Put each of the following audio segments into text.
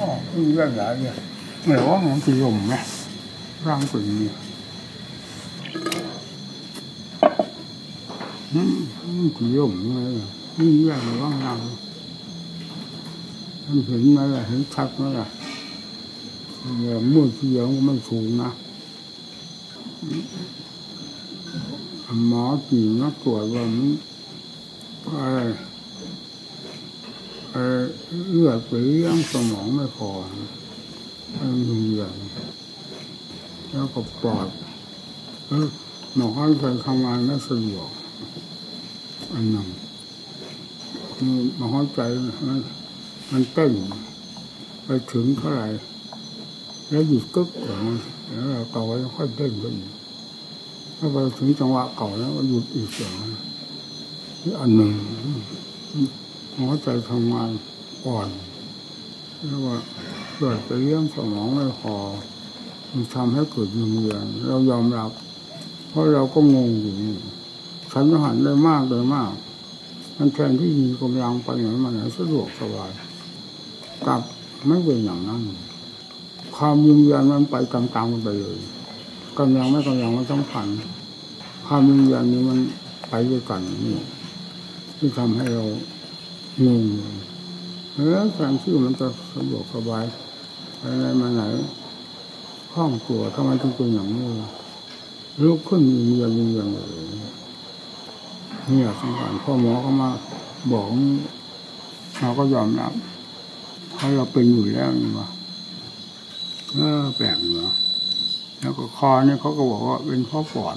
อ๋อมีเรื่องหลายอย่างไม่ว่ามันจะยมไหมร่างเป็นนี้อืมจะยมไงนี่เรื่องว่างเราท่านเห็นไหมล่ะเห็นชัดไหมล่ะเนี่ยมืดเสียงมันสูงนะหมอจีนักตรวจว่ามันอะไร เออเลือดไปเลี้ยงสมองไม่พอมันมีอย่างแล้วก็ปอดเออหมอให้เคยทำงานไม่สะดวกอันนั้นคือหมอให้ใจมันมันเต้นไปถึงเท่าไหร่แล้วหยุดกึกก่อนแล้วเราต่อไว้ค่อยเต้นไปอีกถ้าไปถึงจังหวะเก่าแล้วหยุดอีกอย่างอันหนึ่ง หัวใจทำงานอ่อนแล้วว่าเกิดไปเลี้ยงสมองไม่พอมันทำให้เกิดวิงเวียนเรายอมรับ เพราะเราก็งงอยู่นี่ฉันหันได้มากเลยมาก มันแทนที่มีกำลังไปไหนมาไหนสะดวกสบายกลับไม่เป็นอย่างนั้น ความวิงเวียนมันไปตามๆกันไปเลยกำลังไม่กำลังมันต้องผันความวิงเวียนนี้มันไปด้วยกันนี่ที่ทำให้เรา งงแล้วการที่มันจะสะดวกสบายไปไหนมาไหนห้องตัวทำไมถึงเป็นอย่างนี้ลุกขึ้นมีเงียมีเงียเลยเนี่ยสงการพ่อหมอเขามาบอกเราก็ยอมรับเพราะเราเป็นอยู่แล้วนี่วะเออแปลกเนาะแล้วก็คอเนี่ยเขาก็บอกว่าเป็นข้อปอด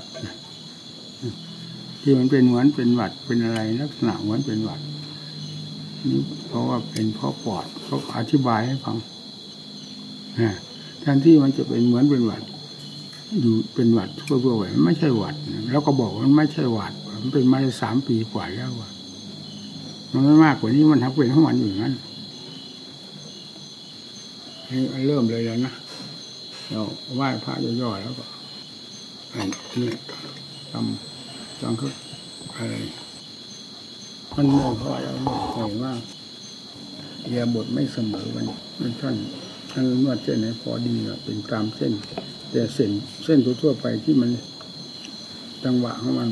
ที่มันเป็นเหมือนเป็นหวัดเป็นอะไรลักษณะเหมือนเป็นหวัด นี่เพราะว่าเป็นเพราะปอดเขาอธิบายให้ฟังแทนที่มันจะเป็นเหมือนเป็นหวัดอยู่เป็นหวัดทั่วๆไปไม่ใช่หวัด แล้วก็บอกว่ามันไม่ใช่หวัด มันเป็นมาสามปีกว่าแล้วอะมันไม่มากกว่านี้มันทำเป็นทั้งวันอยู่นั้นเริ่มเลยแล้วนะเราไหว้พระย่อๆแล้วก็อันนี้ทำจังคืออะไร มันโม่เพราะอะไรเห็นว่าเอียบทไม่เสมอวันมันท่านท่านนวดเส้นไหนพอดีอะเป็นตามเส้น แต่เส้นเส้นทั่วไปที่มัน จังหวะของมัน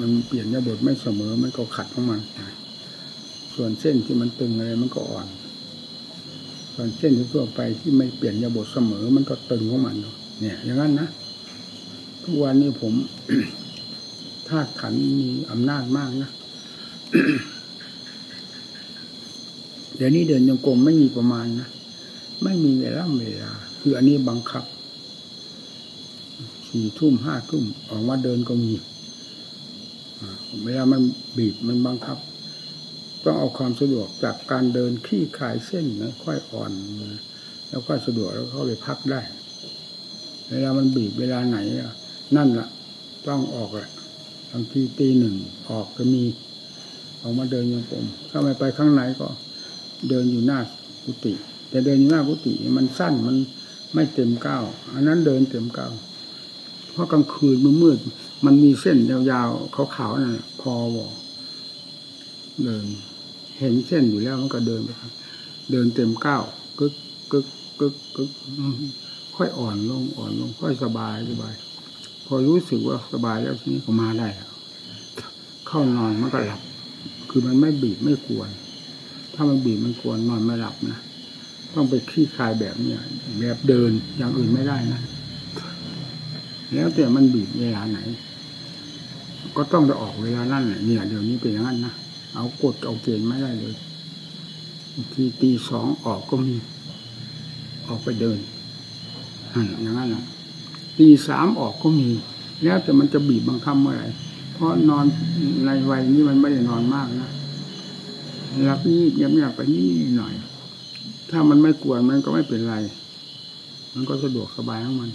มันเปลี่ยนยาบทไม่เสมอมันก็ขัดของมันส่วนเส้นที่มันตึงอะไรมันก็อ่อน ส่วนเส้นทั่วไปที่ไม่เปลี่ยนยาบทเสมอมันก็ตึงของมันเนี่ย อย่างนั้นนะทุกวันนี้ผมธาตุขันมีอำนาจมากนะ เดี๋ยวนี้เดินยังกรมไม่มีประมาณนะไม่มีเวลาเวลา คืออันนี้บังคับสี่ทุ่มห้าทุ่มออกมาเดินก็มีเวลามันบีบมันบังคับ ต้องเอาความสะดวกจากการเดินขี้ขายเส้นนะค่อยอ่อน แล้วก็สะดวกแล้วเข้าไปพักได้ เวลามันบีบเวลาไหนนั่นละ่ะ ต้องออกแหละบางทีตีหนึ่งออกก็มี ออกมาเดินยังกรมถ้าไม่ไปข้างในก็ เดินอยู่หน้ากุฏิแต่เดินอยู่หน้ากุฏิมันสั้นมันไม่เต็มเก้าอันนั้นเดินเต็มเก้าเพราะกลางคืนมันมืดมันมีเส้นยาวๆขาวๆนั่นพอบอเดิน เห็นเส้นอยู่แล้วมันก็เดินไปเดินเต็มเก้ากึกกึกกึกกึกค่อยอ่อนลงอ่อนลง ค่อยสบายสบาย พอรู้สึกว่าสบายแล้วทีนี้ก็มาได้เข้านอนมันก็หลับ คือมันไม่บีบไม่กวน ถ้ามันบีบมันกวนนอนไม่หลับนะ ต้องไปคลี่คลายแบบเนี้ยแบบเดินอย่างอื่นไม่ได้นะ แล้วแต่มันบีบเวลาไหน ก็ต้องไปออกเวลานั่นเนี่ยเดี๋ยวนี้เป็นอย่างนั้นนะ เอากดเอาเกณฑ์ไม่ได้เลยทีตีสองออกก็มี ออกไปเดินอย่างนั้นนะตีสามออกก็มี แล้วแต่มันจะบีบบังคับเมื่อไหร่ เพราะนอนในวัยนี้มันไม่ได้นอนมากนะหลับนี่เงียบไปนี่หน่อย ถ้ามันไม่กวนมันก็ไม่เป็นไร มันก็สะดวกสบายของมัน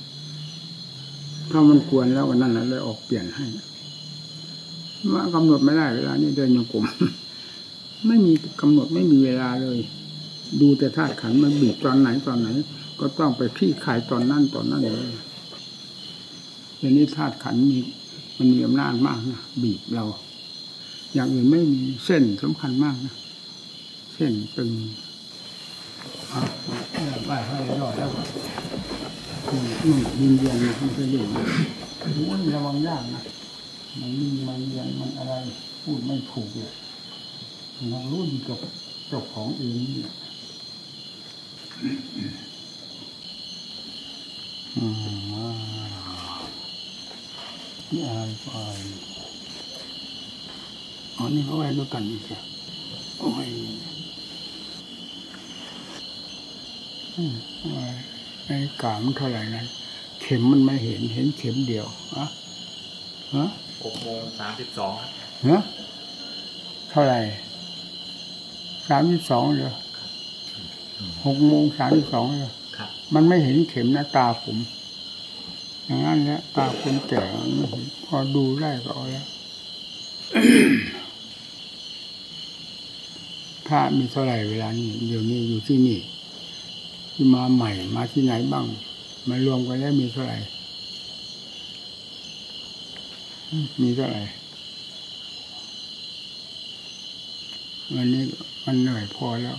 ถ้ามันกวนแล้ววันนั้นแหละเลยออกเปลี่ยนให้มากำหนดไม่ได้เวลานี้เดินโยกมไม่มีกำหนดไม่มีเวลาเลย ดูแต่ธาตุขันมันบีบตอนไหนตอนไหน ก็ต้องไปขี้ขายตอนนั่นตอนนั้นเลยอย่างนี้ธาตุขันมี มันมีอำนาจมากนะบีบเรา อย่างอื่นไม่มีเส้นสำคัญมากนะเส้นตึงไหว้ให้ยอดแล้วก็นุ่นยินเยียนมันจะอยู่โอ้ยระวังยากนะมันนิ่งมันเยียนมันอะไร พูดไม่ถูกเลยมันรู้ดีกับเจ้าของเองนี่ยอืม นี่อะไรก็อะไรอ๋อนี่เขาไว้ด้วยกันอีกเหรอโอ้ยอืมไอ้กามันเท่าไหร่นั้น เข็มมันไม่เห็นเห็นเข็มเดียวอะฮะหกโมงสามสิบสองฮะเท่าไหร่สามสิบสองเลยหกโมงสามสิบสองเลยมันไม่เห็นเข็มนะตาผม อย่างนั้นแหละตาคนแก่ไม่เห็นพอดูได้ก็เอาแล้วพระมีเท่าไหร่เวลานี้เดี๋ยวนี้อยู่ที่นี่ที่มาใหม่มาที่ไหนบ้างมารวมกันแล้วมีเท่าไหร่มมีเท่าไหร่วันนี้มันเหนื่อยพอแล้ว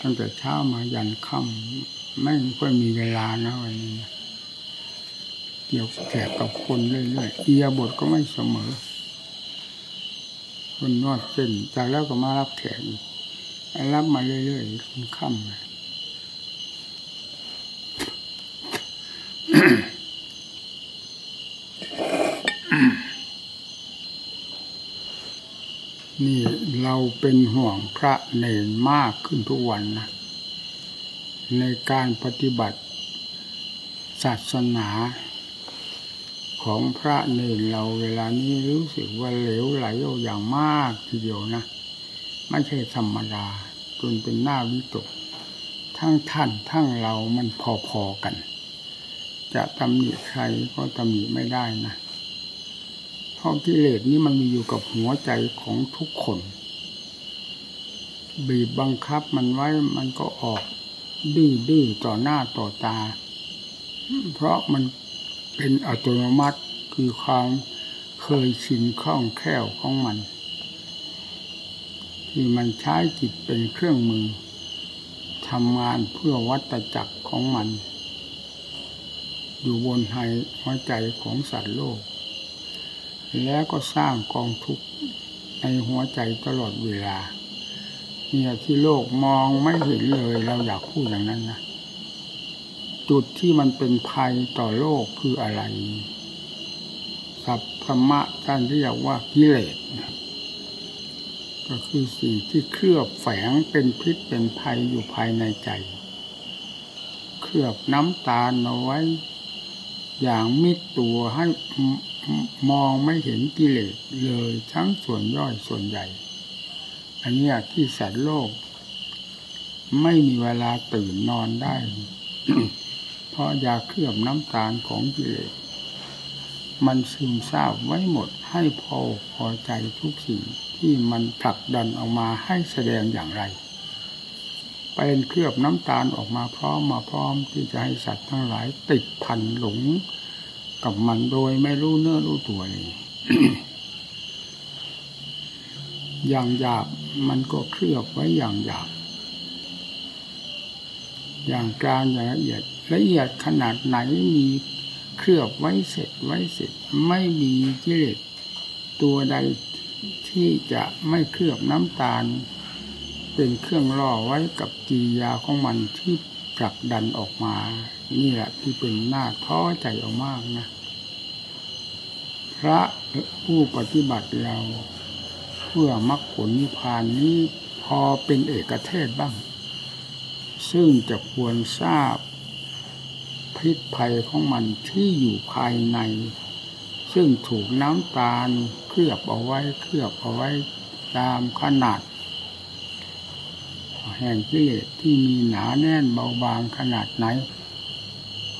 ตั้งแต่เช้ามายันค่ำไม่ค่อยมีเวลานะวันนี้นะ เกี่ยวแขกกับคนเรื่อยๆเอียบทก็ไม่เสมอ คนนอดเส้นจากแล้วก็มารับแขกอีกรับมาเรื่อยๆจนค่ำเลยนี่เราเป็นห่วงพระเนรมากขึ้นทุกวันนะ ในการปฏิบัติศาสนา ของพระเนรเราเวลานี้รู้สึกว่าเหลวไหลอย่างมากทีเดียวนะไม่ใช่ธรรมดาจนเป็นหน้าวิตก ทั้งท่านทั้งเรามันพอๆกัน จะตำหนิใครก็ตำหนิไม่ได้นะเพราะกิเลสนี่มันมีอยู่กับหัวใจของทุกคน บีบบังคับมันไว้มันก็ออกดื้อดื้อต่อหน้าต่อตา เพราะมัน เป็นอัตโนมัติคือความเคยชินคล่องแคล่วของมัน ที่มันใช้จิตเป็นเครื่องมือทำงานเพื่อวัตจักรของมัน อยู่บนหัวใจของสัตว์โลก แล้วก็สร้างกองทุกข์ในหัวใจตลอดเวลา เนี่ยที่โลกมองไม่เห็นเลยเราอยากพูดอย่างนั้นนะ จุดที่มันเป็นภัยต่อโลกคืออะไรสัพพมะท่านเรียกว่ากิเลสก็คือสิ่งที่เคลือบแฝงเป็นพิษเป็นภัยอยู่ภายในใจ เคลือบน้ำตาลเอาไว้ อย่างมิดตัวให้มองไม่เห็นกิเลสเลยทั้งส่วนย่อยส่วนใหญ่ อันนี้ที่สัตว์โลก ไม่มีเวลาตื่นนอนได้ ราะยาเคลือบน้ำตาลของกิเลสมันซึมซาบไว้หมดให้พอพอใจทุกสิ่งที่มันผลักดันออกมาให้แสดงอย่างไร เป็นเคลือบน้ำตาลออกมาพร้อมมาพร้อมที่จะให้สัตว์ทั้งหลายติดพันหลงกับมันโดยไม่รู้เนื้อรู้ตัวเลยอย่างหยาบมันก็เคลือบไว้อย่างหยาบ อย่างกลางอย่างละเอียด ละเอียดขนาดไหนมีเคลือบไว้เสร็จไว้เสร็จไม่มีกิเลสตัวใดที่จะไม่เคลือบน้ำตาล เป็นเครื่องล่อไว้กับกิริยาของมันที่ผลักดันออกมา นี่แหละที่เป็นหน้าท้อใจออกมากนะ พระผู้ปฏิบัติเรา เพื่อมรรคผลนิพพานนี้พอเป็นเอกเทศบ้าง ซึ่งจะควรทราบพิษภัยของมันที่อยู่ภายใน ซึ่งถูกน้ำตาลเคลือบเอาไว้เคลือบเอาไว้ตามขนาด แห่งกิเลสที่มีหนาแน่นเบาบางขนาดไหน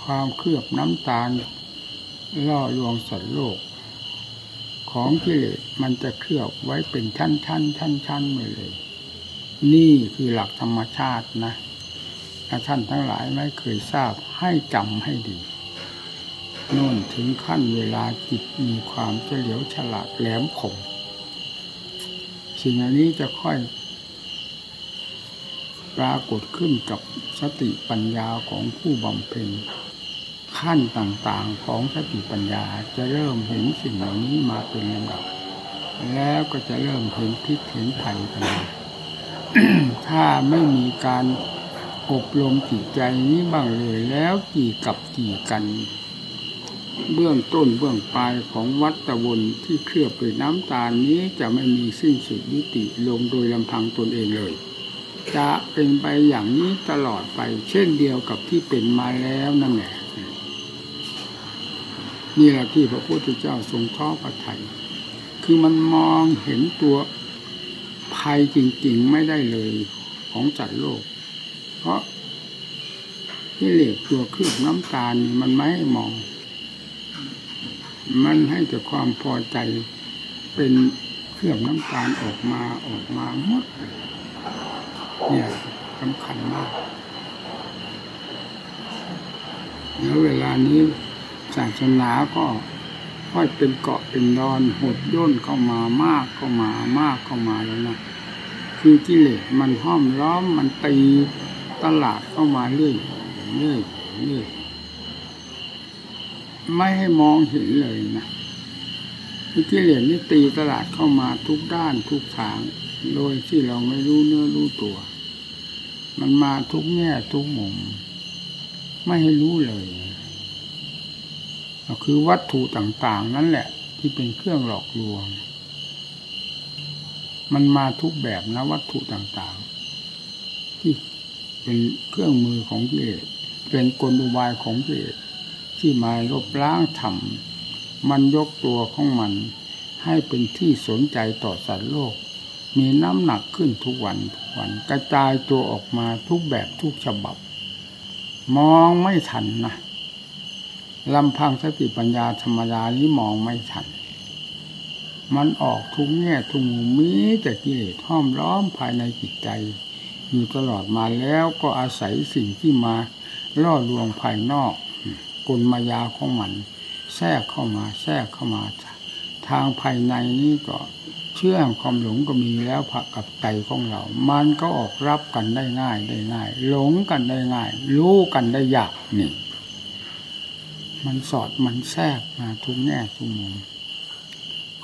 ความเคลือบน้ำตาลล่อลวงสัตว์โลก ของกิเลสมันจะเคลือบไว้เป็นชั้นชั้นชั้นชั้นไปเลย นี่คือหลักธรรมชาตินะ ท่านทั้งหลายไม่เคยทราบให้จำให้ดีโน่นถึงขั้นเวลาจิตมีความเฉลียวฉลาดแหลมคมสิ่งอันนี้จะค่อยปรากฏขึ้นกับสติปัญญาของผู้บำเพ็ญขั้นต่างๆของสติปัญญาจะเริ่มเห็นสิ่งเหล่านี้มาเป็นลำดับแล้วก็จะเริ่มเห็นพิษเห็นภัยกันถ้าไม่มีการ อบรมจิตใจนี้บ้างเลยแล้วกี่กับกี่กัน เบื้องต้นเบื้องปลายของวัฏวนที่เคลือบด้วยน้ำตาลนี้จะไม่มีสิ้นสุดยุติลงโดยลำพังตนเองเลย จะเป็นไปอย่างนี้ตลอดไปเช่นเดียวกับที่เป็นมาแล้วนั่นแหละนี่แหละที่พระพุทธเจ้าทรงท้อพระไทย คือมันมองเห็นตัวภัยจริงๆไม่ได้เลยของจัดโลก เพราะที่เหล็กตัวเคลือบน้ำตาลมันไม่ให้มอง มันให้แต่ความพอใจเป็นเครื่องน้ำตาลออกมาออกมาหมดเนี่ยสำคัญมากแล้วเวลานี้ศาสนาก็ค่อยเป็นเกาะเป็นดอนหดย่นเข้ามามากเข้ามามากเข้ามาแล้วนะคือกิเลสมันห้อมล้อมมันตี ตลาดเข้ามาเรื่อยเรื่อยเรื่อยไม่ให้มองเห็นเลยนะกิเลสนี่ตีตลาดเข้ามาทุกด้านทุกทาง โดยที่เราไม่รู้เนื้อรู้ตัว มันมาทุกแง่ทุกมุม ไม่ให้รู้เลยก็คือวัตถุต่างๆ นั่นแหละ ที่เป็นเครื่องหลอกลวง มันมาทุกแบบนะวัตถุต่างๆ ที่ เป็นเครื่องมือของกิเลสเป็นกลอุบายของกิเลสที่มาลบล้างธรรมมันยกตัวของมัน ให้เป็นที่สนใจต่อสัตว์โลก มีน้ำหนักขึ้นทุกวันทุกวันกระจายตัวออกมาทุกแบบทุกฉบับ มองไม่ทันนะลำพังสติปัญญาธรรมดานี้มองไม่ทัน มันออกทุกแง่ทุกมุมมีแต่กิเลสห้อมล้อมภายในจิตใจ อยู่ตลอดมาแล้วก็อาศัยสิ่งที่มาล่อลวงภายนอกกลมายาของมัน แทรกเข้ามา แทรกเข้ามา ทางภายในนี่ก็เชื่อมความหลงก็มีแล้วผักกับใจของเรา มันก็ออกรับกันได้ง่ายได้ง่าย หลงกันได้ง่าย รู้กันได้ยากนี่ มันสอดมันแทรกมาทุกแง่ทุกมุม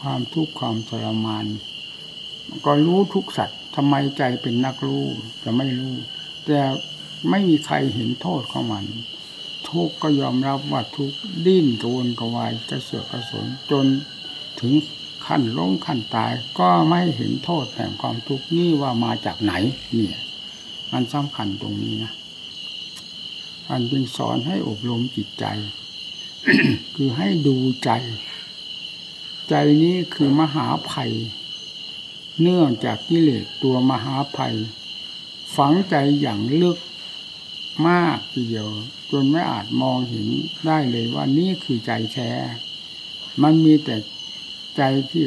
ความทุกข์ความทรมาน ก็รู้ทุกสัตว์ ทำไมใจเป็นนักรู้จะไม่รู้ แต่ไม่มีใครเห็นโทษของมัน ทุกก็ยอมรับว่าทุกดิ้นกระวนกระวายกระเสือกกระสนจนถึงขั้นล้มขั้นตายก็ไม่เห็นโทษแห่งความทุกข์นี่ว่ามาจากไหน เนี่ย มันสำคัญตรงนี้นะอันจึงสอนให้อบรมจิตใจ คือให้ดูใจ ใจนี้คือมหาภัย เนื่องจากกิเลสตัวมหาภัย ฝังใจอย่างลึกมากทีเดียว จนไม่อาจมองเห็นได้เลยว่านี่คือใจแท้ มันมีแต่ใจที่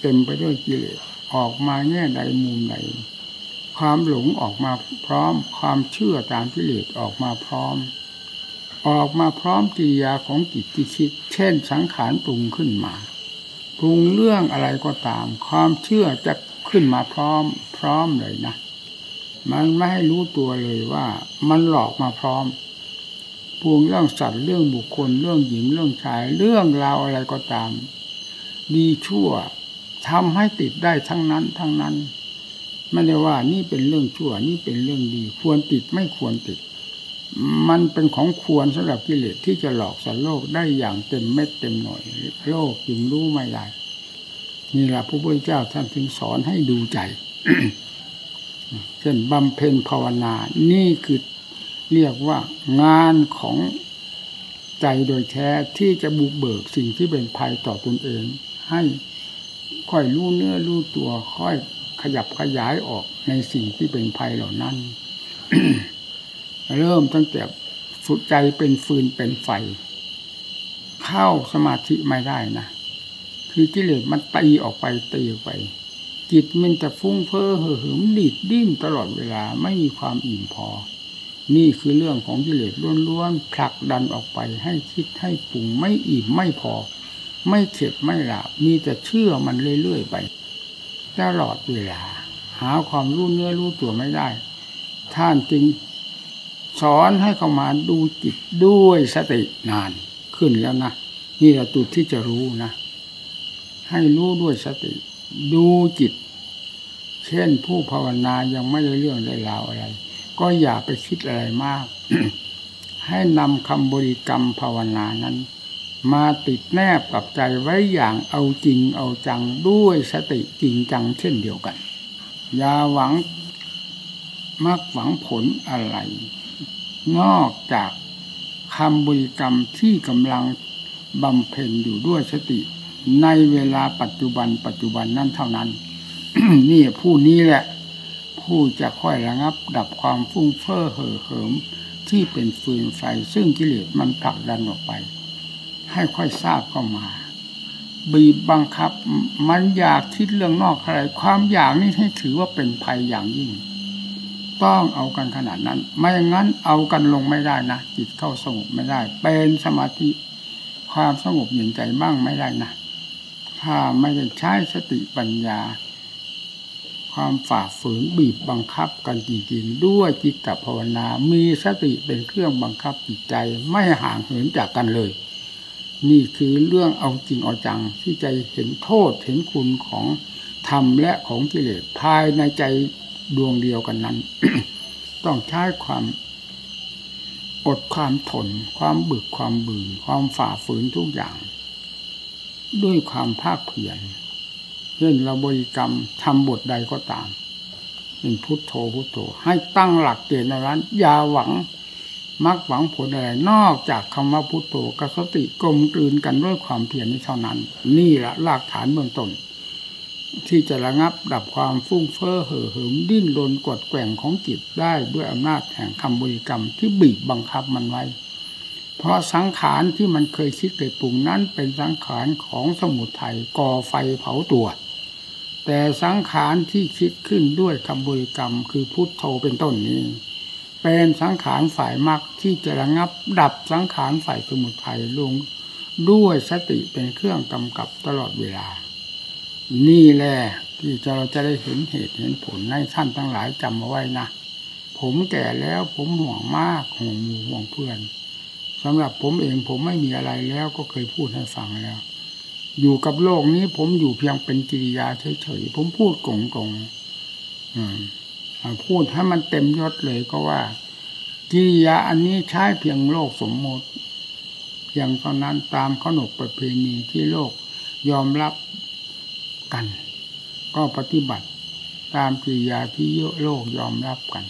เต็มไปด้วยกิเลสออกมาแง่ใดมุมใดความหลงออกมาพร้อม ความเชื่อตามกิเลสออกมาพร้อม ออกมาพร้อมกิริยาของจิตที่คิด เช่นสังขารปรุงขึ้นมา ปรุงเรื่องอะไรก็ตาม ความเชื่อจะขึ้นมาพร้อม พร้อมเลยนะ มันไม่ให้รู้ตัวเลยว่า มันหลอกมาพร้อมปรุงเรื่องสัตว์เรื่องบุคคลเรื่องหญิงเรื่องชาย เรื่องราวอะไรก็ตาม ดีชั่วทำให้ติดได้ทั้งนั้น ทั้งนั้นไม่ได้ว่านี่เป็นเรื่องชั่ว นี่เป็นเรื่องดี ควรติดไม่ควรติด มันเป็นของควรสำหรับกิเลสที่จะหลอกสัตว์โลกได้อย่างเต็มเม็ดเต็มหน่วย โลกจึงรู้ไม่ได้นี่แหละพระพุทธเจ้าท่านถึงสอนให้ดูใจเช่นบำเพ็ญภาวนา นี่คือเรียกว่างานของใจโดยแท้ที่จะบุกเบิกสิ่งที่เป็นภัยต่อตนเอง ให้ค่อยรู้เนื้อรู้ตัวค่อยขยับขยายออกในสิ่งที่เป็นภัยเหล่านั้น เริ่มตั้งแต่ฝึกใจเป็นฟืนเป็นไฟ เข้าสมาธิไม่ได้นะ คือกิเลสมันตีออกไปตีออกไป จิตมันจะฟุ้งเฟ้อเห่อเหิมดีดดิ้นตลอดเวลาไม่มีความอิ่มพอ นี่คือเรื่องของกิเลสล้วนๆผลักดันออกไปให้คิดให้ปรุงไม่อิ่มไม่พอ ไม่เข็ดไม่หลับมีแต่เชื่อมันเรื่อยๆไปตลอดเวลา หาความรู้เนื้อรู้ตัวไม่ได้ ท่านจึง สอนให้เข้ามาดูจิตด้วยสตินานขึ้นแล้วนะนี่แหละจุดที่จะรู้นะ ให้รู้ด้วยสติ ดูจิต เช่นผู้ภาวนายังไม่ได้เรื่องได้ราวอะไร ก็อย่าไปคิดอะไรมาก ให้นำคำบริกรรมภาวนานั้น มาติดแนบกับใจไว้อย่างเอาจริงเอาจังด้วยสติจริงจังเช่นเดียวกัน อย่าหวังมักหวังผลอะไร นอกจากคำบริกรรมที่กำลังบำเพ็ญอยู่ด้วยสติ ในเวลาปัจจุบัน ปัจจุบันนั้นเท่านั้น นี่ผู้นี้แหละ ผู้จะค่อยระงับ ดับความฟุ้งเฟ้อเห่อเหิมที่เป็นฟืนไฟ ซึ่งกิเลสมันผลักดันออกไป ให้ค่อยทราบเข้ามา บีบบังคับ มันอยากคิดเรื่องนอกอะไร ความอยากนี่ให้ถือว่าเป็นภัยอย่างยิ่ง ต้องเอากันขนาดนั้น ไม่งั้นเอากันลงไม่ได้นะจิตเข้าสงบไม่ได้ เป็นสมาธิความสงบเย็นใจบ้างไม่ได้นะถ้าไม่ได้ใช้สติปัญญา ความฝ่าฝืนบีบบังคับกันจริงๆด้วยจิตภาวนา มีสติเป็นเครื่องบังคับจิตใจไม่ห่างเหินจากกันเลย นี่คือเรื่องเอาจริงเอาจังที่ใจเห็นโทษเห็นคุณของธรรมและของกิเลสภายในใจ ดวงเดียวกันนั้น ต้องใช้ความอดความทนความบึกความบืนความฝ่าฝืนทุกอย่าง ด้วยความภาคเพียรเช่นเราบริกรรมทำบทใดก็ตามเป็นพุทโธพุทโธ ให้ตั้งหลักเกณฑ์ในนั้นอย่าหวังมักหวังผลอะไร นอกจากคำว่าพุทโธกับสติกลมกลืนกันด้วยความเพียรนี้เท่านั้น นี่แหละรากฐานเบื้องต้น ที่จะระงับดับความฟุ้งเฟ้อเห่อเหิมดิ้นรนกดแกว่งของจิตได้ด้วยอำนาจแห่งคำบริกรรมที่บีบบังคับมันไว้ เพราะสังขารที่มันเคยคิดเคยปรุงนั้นเป็นสังขารของสมุทัยก่อไฟเผาตัว แต่สังขารที่คิดขึ้นด้วยคำบริกรรมคือพุทโธเป็นต้นนี้ เป็นสังขารฝ่ายมรรคที่จะระงับดับสังขารฝ่ายสมุทัยลงด้วยสติเป็นเครื่องกำกับตลอดเวลา นี่แหละที่เราจะได้เห็นเหตุเห็นผลให้ท่านทั้งหลายจำเอาไว้นะ ผมแก่แล้วผมห่วงมากห่วงหมู่ห่วงเพื่อนสำหรับผมเองผมไม่มีอะไรแล้วก็เคยพูดให้ฟังแล้ว อยู่กับโลกนี้ผมอยู่เพียงเป็นกิริยาเฉยๆผมพูดกงๆอืมพูดให้มันเต็มยศเลยก็ว่า กิริยาอันนี้ใช้เพียงโลกสมมติ เพียงเท่านั้นตามขนบประเพณีที่โลกยอมรับ กัน ก็ปฏิบัติตามกิริยาที่โลกยอมรับกัน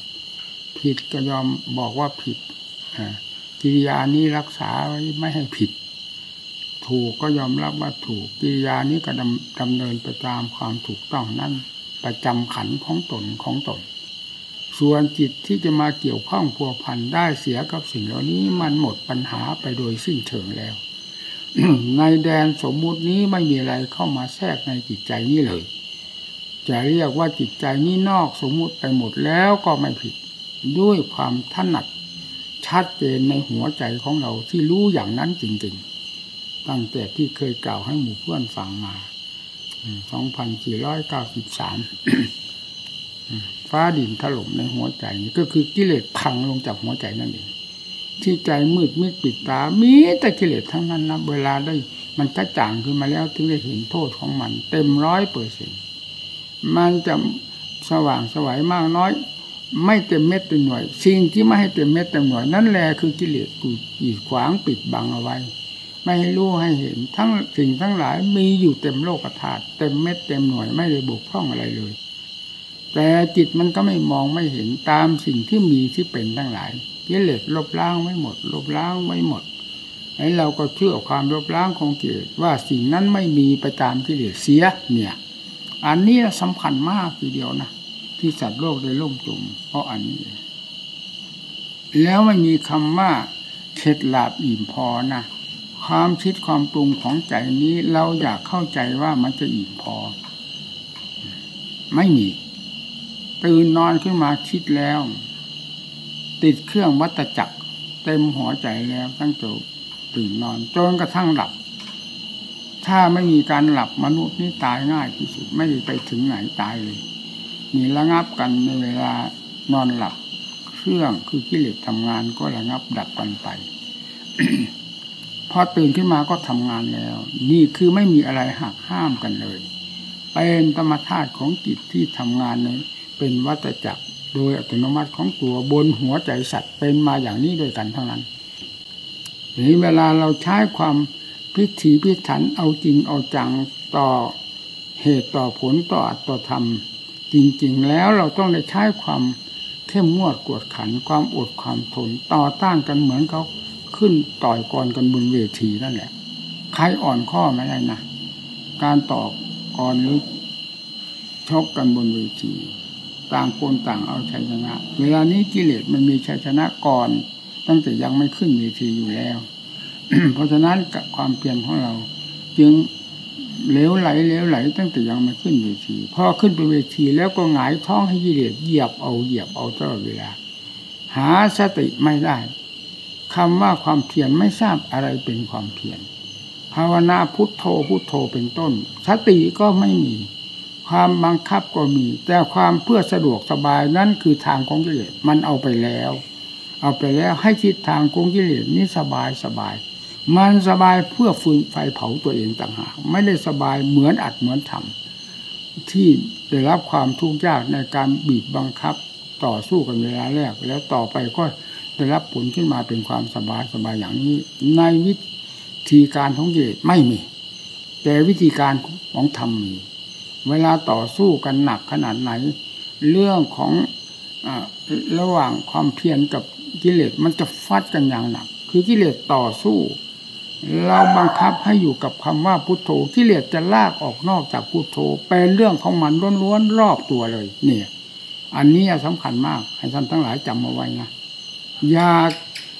ผิดก็ยอมบอกว่าผิดกิริยานี้รักษาไว้ไม่ให้ผิด ถูกก็ยอมรับว่าถูกกิริยานี้ก็ดำดำเนินไปตามความถูกต้องนั่นประจำขันของตนของตน ส่วนจิตที่จะมาเกี่ยวข้องพัวพันได้เสียกับสิ่งเหล่านี้มันหมดปัญหาไปโดยสิ้นเชิงแล้ว ในแดนสมมุตินี้ไม่มีอะไรเข้ามาแทรกในจิตใจนี้เลย จะเรียกว่าจิตใจนี้นอกสมมุติไปหมดแล้วก็ไม่ผิด ด้วยความถนัดชัดเจนในหัวใจของเราที่รู้อย่างนั้นจริงๆ ตั้งแต่ที่เคยกล่าวให้หมู่เพื่อนฟังมา2493ฟ้าดินถล่มในหัวใจนี่ก็คือกิเลสพังลงจากหัวใจนั่นเอง ที่ใจมืดมิดปิดตา มีแต่กิเลสทั้งนั้นนะเวลาได้มันกระจ่างขึ้นมาแล้วถึงได้เห็นโทษของมัน เต็มร้อยเปอร์เซ็นมันจะสว่างสวัยมากน้อย ไม่เต็มเม็ดเต็มหน่วย สิ่งที่ไม่ให้เต็มเม็ดเต็มหน่วย นั่นแหละคือกิเลสกูกีดขวางปิดบังเอาไว้ ไม่ให้รู้ให้เห็น ทั้งสิ่งทั้งหลายมีอยู่เต็มโลกธาตุเต็มเม็ดเต็มหน่วยไม่ได้บกพร่องอะไรเลย แต่จิตมันก็ไม่มองไม่เห็นตามสิ่งที่มีที่เป็นทั้งหลาย กิเลสลบล้างไม่หมด ลบล้างไม่หมดไอ้เราก็เชื่อความลบล้างของกิเลสว่าสิ่งนั้นไม่มีไปตามกิเลสเสียเนี่ย อันนี้สำคัญมากทีเดียวนะที่สัตว์โลกได้ล่มจมเพราะอันนี้ แล้วไม่มีคำว่าเข็ดหลาบอิ่มพอนะความคิดความปรุงของใจนี้เราอยากเข้าใจว่ามันจะอิ่มพอ ไม่มี ตื่นนอนขึ้นมาคิดแล้ว ติดเครื่องวัตจักรเต็มหัวใจแล้วตั้งแต่ตื่นนอนจนกระทั่งหลับ ถ้าไม่มีการหลับมนุษย์นี่ตายง่ายที่สุดไม่ได้ไปถึงไหนตายเลย มีระงับกันในเวลานอนหลับ เครื่องคือกิเลสทำงานก็ระงับดับกันไปพอตื่นขึ้นมาก็ทำงานแล้ว นี่คือไม่มีอะไรหักห้ามกันเลย เป็นธรรมธาตุของจิตที่ทำงานในเป็นวัตจักร โดยอัตโนมัติของตัวบนหัวใจสัตว์เป็นมาอย่างนี้ด้วยกันทั้งนั้นนี้เวลาเราใช้ความพิถีพิถันเอาจริงเอาจังต่อเหตุต่อผลต่ออัตต่อธรรม จริง ๆ แล้วเราต้องได้ใช้ความเข้มงวดกวดขันความอดความทนต่อต้านกันเหมือนเขาขึ้นต่อยกรกันบนเวทีนั่นแหละใครอ่อนข้อไม่ได้นะการต่อกรหรือชกกันบนเวที ต่างคนต่างเอาชัยชนะ เวลานี้กิเลสมันมีชัยชนะก่อน ตั้งแต่ยังไม่ขึ้นเวทีอยู่แล้ว เพราะฉะนั้นกับความเพียรของเรา จึงเหลวไหลเหลวไหล ตั้งแต่ยังไม่ขึ้นเวทีพอขึ้นไปเวทีแล้วก็หงายท้องให้กิเลสเหยียบเอาเหยียบเอาตลอดเวลา หาสติไม่ได้คำว่าความเพียรไม่ทราบอะไรเป็นความเพียรภาวนาพุทโธพุทโธเป็นต้น สติก็ไม่มี ความบังคับก็มี แต่ความเพื่อสะดวกสบายนั่นคือทางของกิเลสมันเอาไปแล้ว เอาไปแล้วให้ทิศทางของกิเลสนี้สบายสบาย มันสบายเพื่อฟืนไฟเผาตัวเองต่างหากไม่ได้สบายเหมือนอัดเหมือนทำที่ได้รับความทุกข์ยากในการบีบบังคับต่อสู้กันเวลาแรก แล้วต่อไปก็ได้รับผลขึ้นมาเป็นความสบายสบายอย่างนี้ ในวิธีการของกิเลสไม่มี แต่วิธีการของธรรมมี เวลาต่อสู้กันหนักขนาดไหน เรื่องของอระหว่างความเพียรกับกิเลสมันจะฟัดกันอย่างหนัก คือกิเลสต่อสู้ เราบังคับให้อยู่กับคำว่าพุทโธกิเลสจะลากออกนอกจากพุทโธเป็นเรื่องของมันล้วนๆรอบตัวเลย เนี่ย อันนี้สำคัญมากให้ท่านทั้งหลายจำเอาไว้นะอย่า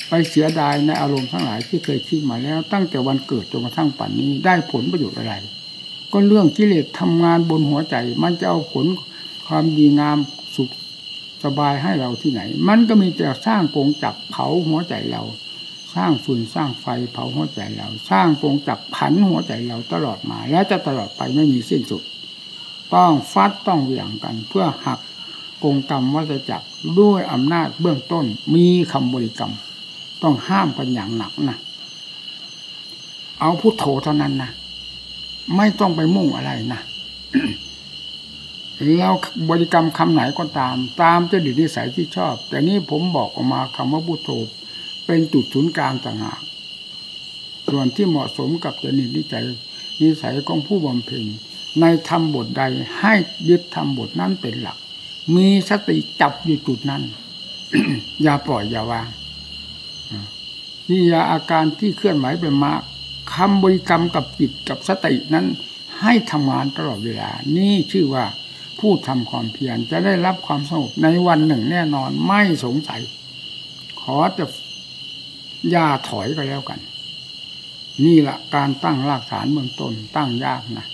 ไปเสียดายในอารมณ์ทั้งหลายที่เคยคิดมาแล้ว ตั้งแต่วันเกิดจนกระทั่งป่านนี้ได้ผลประโยชน์อะไร ก็เรื่องกิเลสทำงานบนหัวใจ มันจะเอาผลความดีงามสุขสบายให้เราที่ไหน มันก็มีแต่สร้างกงจับเผาหัวใจเรา สร้างฟืนสร้างไฟเผาหัวใจเรา สร้างกงจับผันหัวใจเราตลอดมาและจะตลอดไปไม่มีสิ้นสุด ต้องฟัดต้องเหวี่ยงกันเพื่อหักกงกรรมวัฏจักรด้วยอำนาจเบื้องต้นมีคำบริกรรม ต้องห้ามกันอย่างหนักนะเอาพุทโธเท่านั้นนะ ไม่ต้องไปมุ่งอะไรนะแล้วบริกรรมคำไหนก็ตาม ตามจะดินิสัยที่ชอบ แต่นี่ผมบอกออกมาคำว่าพุทโธเป็นจุดศูนย์กลางต่างหากส่วนที่เหมาะสมกับจริตนิสัยนิสัยของผู้บำเพ็ญในธรรมบทใดให้ยึดธรรมบทนั้นเป็นหลัก มีสติจับอยู่จุดนั้น อย่าปล่อยอย่าวางนี่ยาอาการที่เคลื่อนไหวไปมาก คำบริกรรมกับจิตกับสตินั้น ให้ทำงานตลอดเวลา นี่ชื่อว่าผู้ทำความเพียรจะได้รับความสงบในวันหนึ่งแน่นอนไม่สงสัย ขอจะอย่าถอยก็แล้วกัน นี่แหละการตั้งรากฐานเบื้องต้นตั้งยากนะ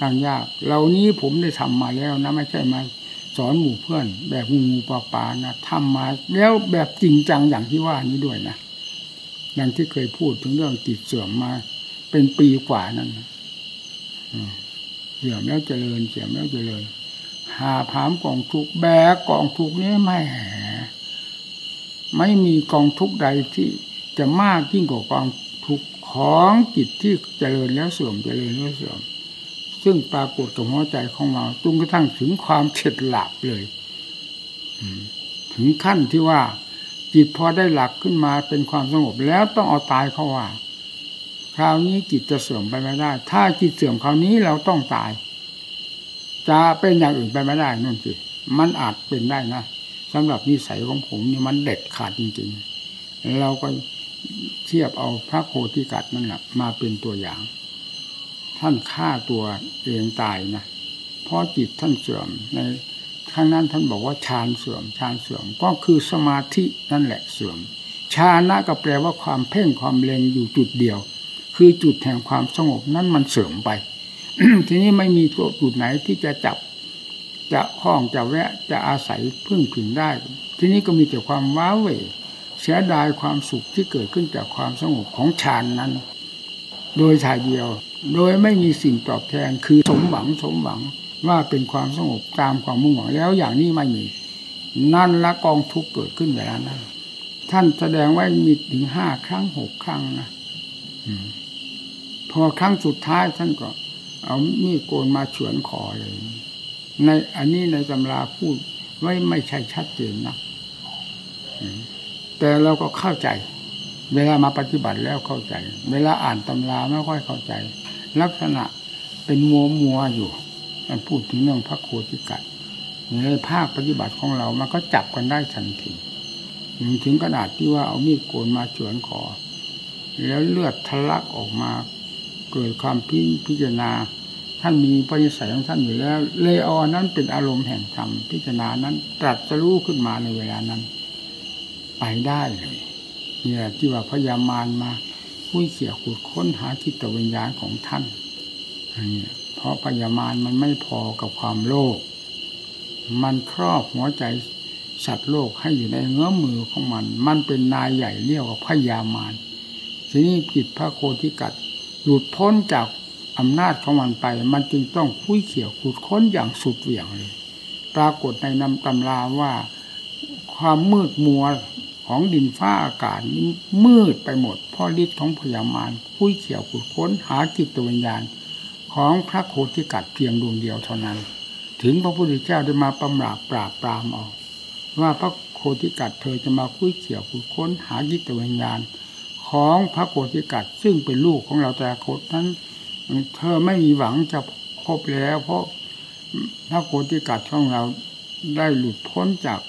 ตั้งยากเหล่านี้ผมได้ทำมาแล้วนะไม่ใช่มาสอนหมู่เพื่อน แบบงูงูปลาปลานะทำมาแล้วแบบจริงจังอย่างที่ว่านี้ด้วยนะ อย่างที่เคยพูดถึงเรื่องจิตเสื่อมมา เป็นปีกว่านั้นเสื่อมแล้วเจริญเสื่อมแล้วเจริญ หาผามกองทุกแบกกองทุกนี้ไม่แหไม่มีกองทุกใดที่จะมากยิ่งกว่ากองทุกของจิตที่เจริญแล้วเสื่อมเจริญแล้วเสื่อมซึ่งปรากฏกับหัวใจของเราจนกระทั่งถึงความเฉดหลับเลยถึงขั้นที่ว่า จิตพอได้หลักขึ้นมาเป็นความสงบแล้วต้องเอาตายเขาว่า คราวนี้จิตจะเสื่อมไปไม่ได้ ถ้าจิตเสื่อมคราวนี้เราต้องตาย จะเป็นอย่างอื่นไปไม่ได้นั่นสิมันอาจเป็นได้นะสำหรับนิสัยของผมเนี่ยมันเด็ดขาดจริงๆ เราก็เทียบเอาพระโคติกัดนั่นแหละมาเป็นตัวอย่าง ท่านฆ่าตัวเองตายนะเพราะจิตท่านเสื่อมใน ข้างนั้นท่านบอกว่าฌานเสื่อมฌานเสื่อมก็คือสมาธินั่นแหละเสื่อมฌานะก็แปลว่าความเพ่งความเล็งอยู่จุดเดียว คือจุดแห่งความสงบนั้นมันเสื่อมไป ทีนี้ไม่มีตัวจุดไหนที่จะจับ จะห้องจะแวะจะอาศัยพึ่งพิงได้ ทีนี้ก็มีแต่ความว้าเหวเสียดายความสุขที่เกิดขึ้นจากความสงบของฌานนั้น โดยชายเดียว โดยไม่มีสิ่งตอบแทนคือสมหวังสมหวัง ว่าเป็นความสงบตามความมุ่งหวังแล้วอย่างนี้ไม่มี นั่นละกองทุกเกิดขึ้นเวลานั้นท่านแสดงไว้มีถึงห้าครั้งหกครั้งนะพอครั้งสุดท้ายท่านก็ เอามีดโกนมาเฉือนคอเลย ในอันนี้ในตำราพูดไว้ไม่ใช่ชัดเจนนะแต่เราก็เข้าใจ เวลามาปฏิบัติแล้วเข้าใจ เวลาอ่านตำราไม่ค่อยเข้าใจ ลักษณะเป็นมัวมัวอยู่ มันพูดถึงเรื่องพระโคติกัดในภาคปฏิบัติของเรามันก็จับกันได้ทันทีถึงถึงขนาดที่ว่าเอามีดโกนมาเฉือนคอแล้วเลือดทะลักออกมาเกิดความพิพจารณา ท่านมีปริสัยของท่านอยู่แล้ว เลออนั้นเป็นอารมณ์แห่งธรรมพิจารณานั้น ตรัสจะรู้ขึ้นมาในเวลานั้น ไปได้เลยเนี่ยที่ว่าพยามารมาคุยเขี่ยขุดค้นหาจิตวิญญาณของท่านอันนี้ เพราะพยามารมันไม่พอกับความโลภมันครอบหัวใจสัตว์โลกให้อยู่ในเงื้อมมือของมัน มันเป็นนายใหญ่เรียกว่าพยามารทีนี้จิตพระโคติกัดหลุดพ้นจากอำนาจของมันไป มันจึงต้องคุยเขี่ยวขุดค้นอย่างสุดเหวี่ยงเลย ปรากฏในนำตำราว่าความมืดมัวของดินฟ้าอากาศนี้มืดไปหมดเพราะฤทธิ์ของพยามารคุยเขี่ยวขุดค้นหาจิตวิญญาณ ของพระโคติกัดเพียงดวงเดียวเท่านั้น ถึงพระพุทธเจ้าได้มาปำราบปราบปรามออก ว่าพระโคติกัดเธอจะมาคุยเขี่ยวขุดค้นหาจิตวิญญาณ ของพระโคติกัดซึ่งเป็นลูกของเราแต่โคตนั้น เธอไม่มีหวังจะพบแล้ว เพราะพระโคติกัดของเราได้หลุดพ้นจาก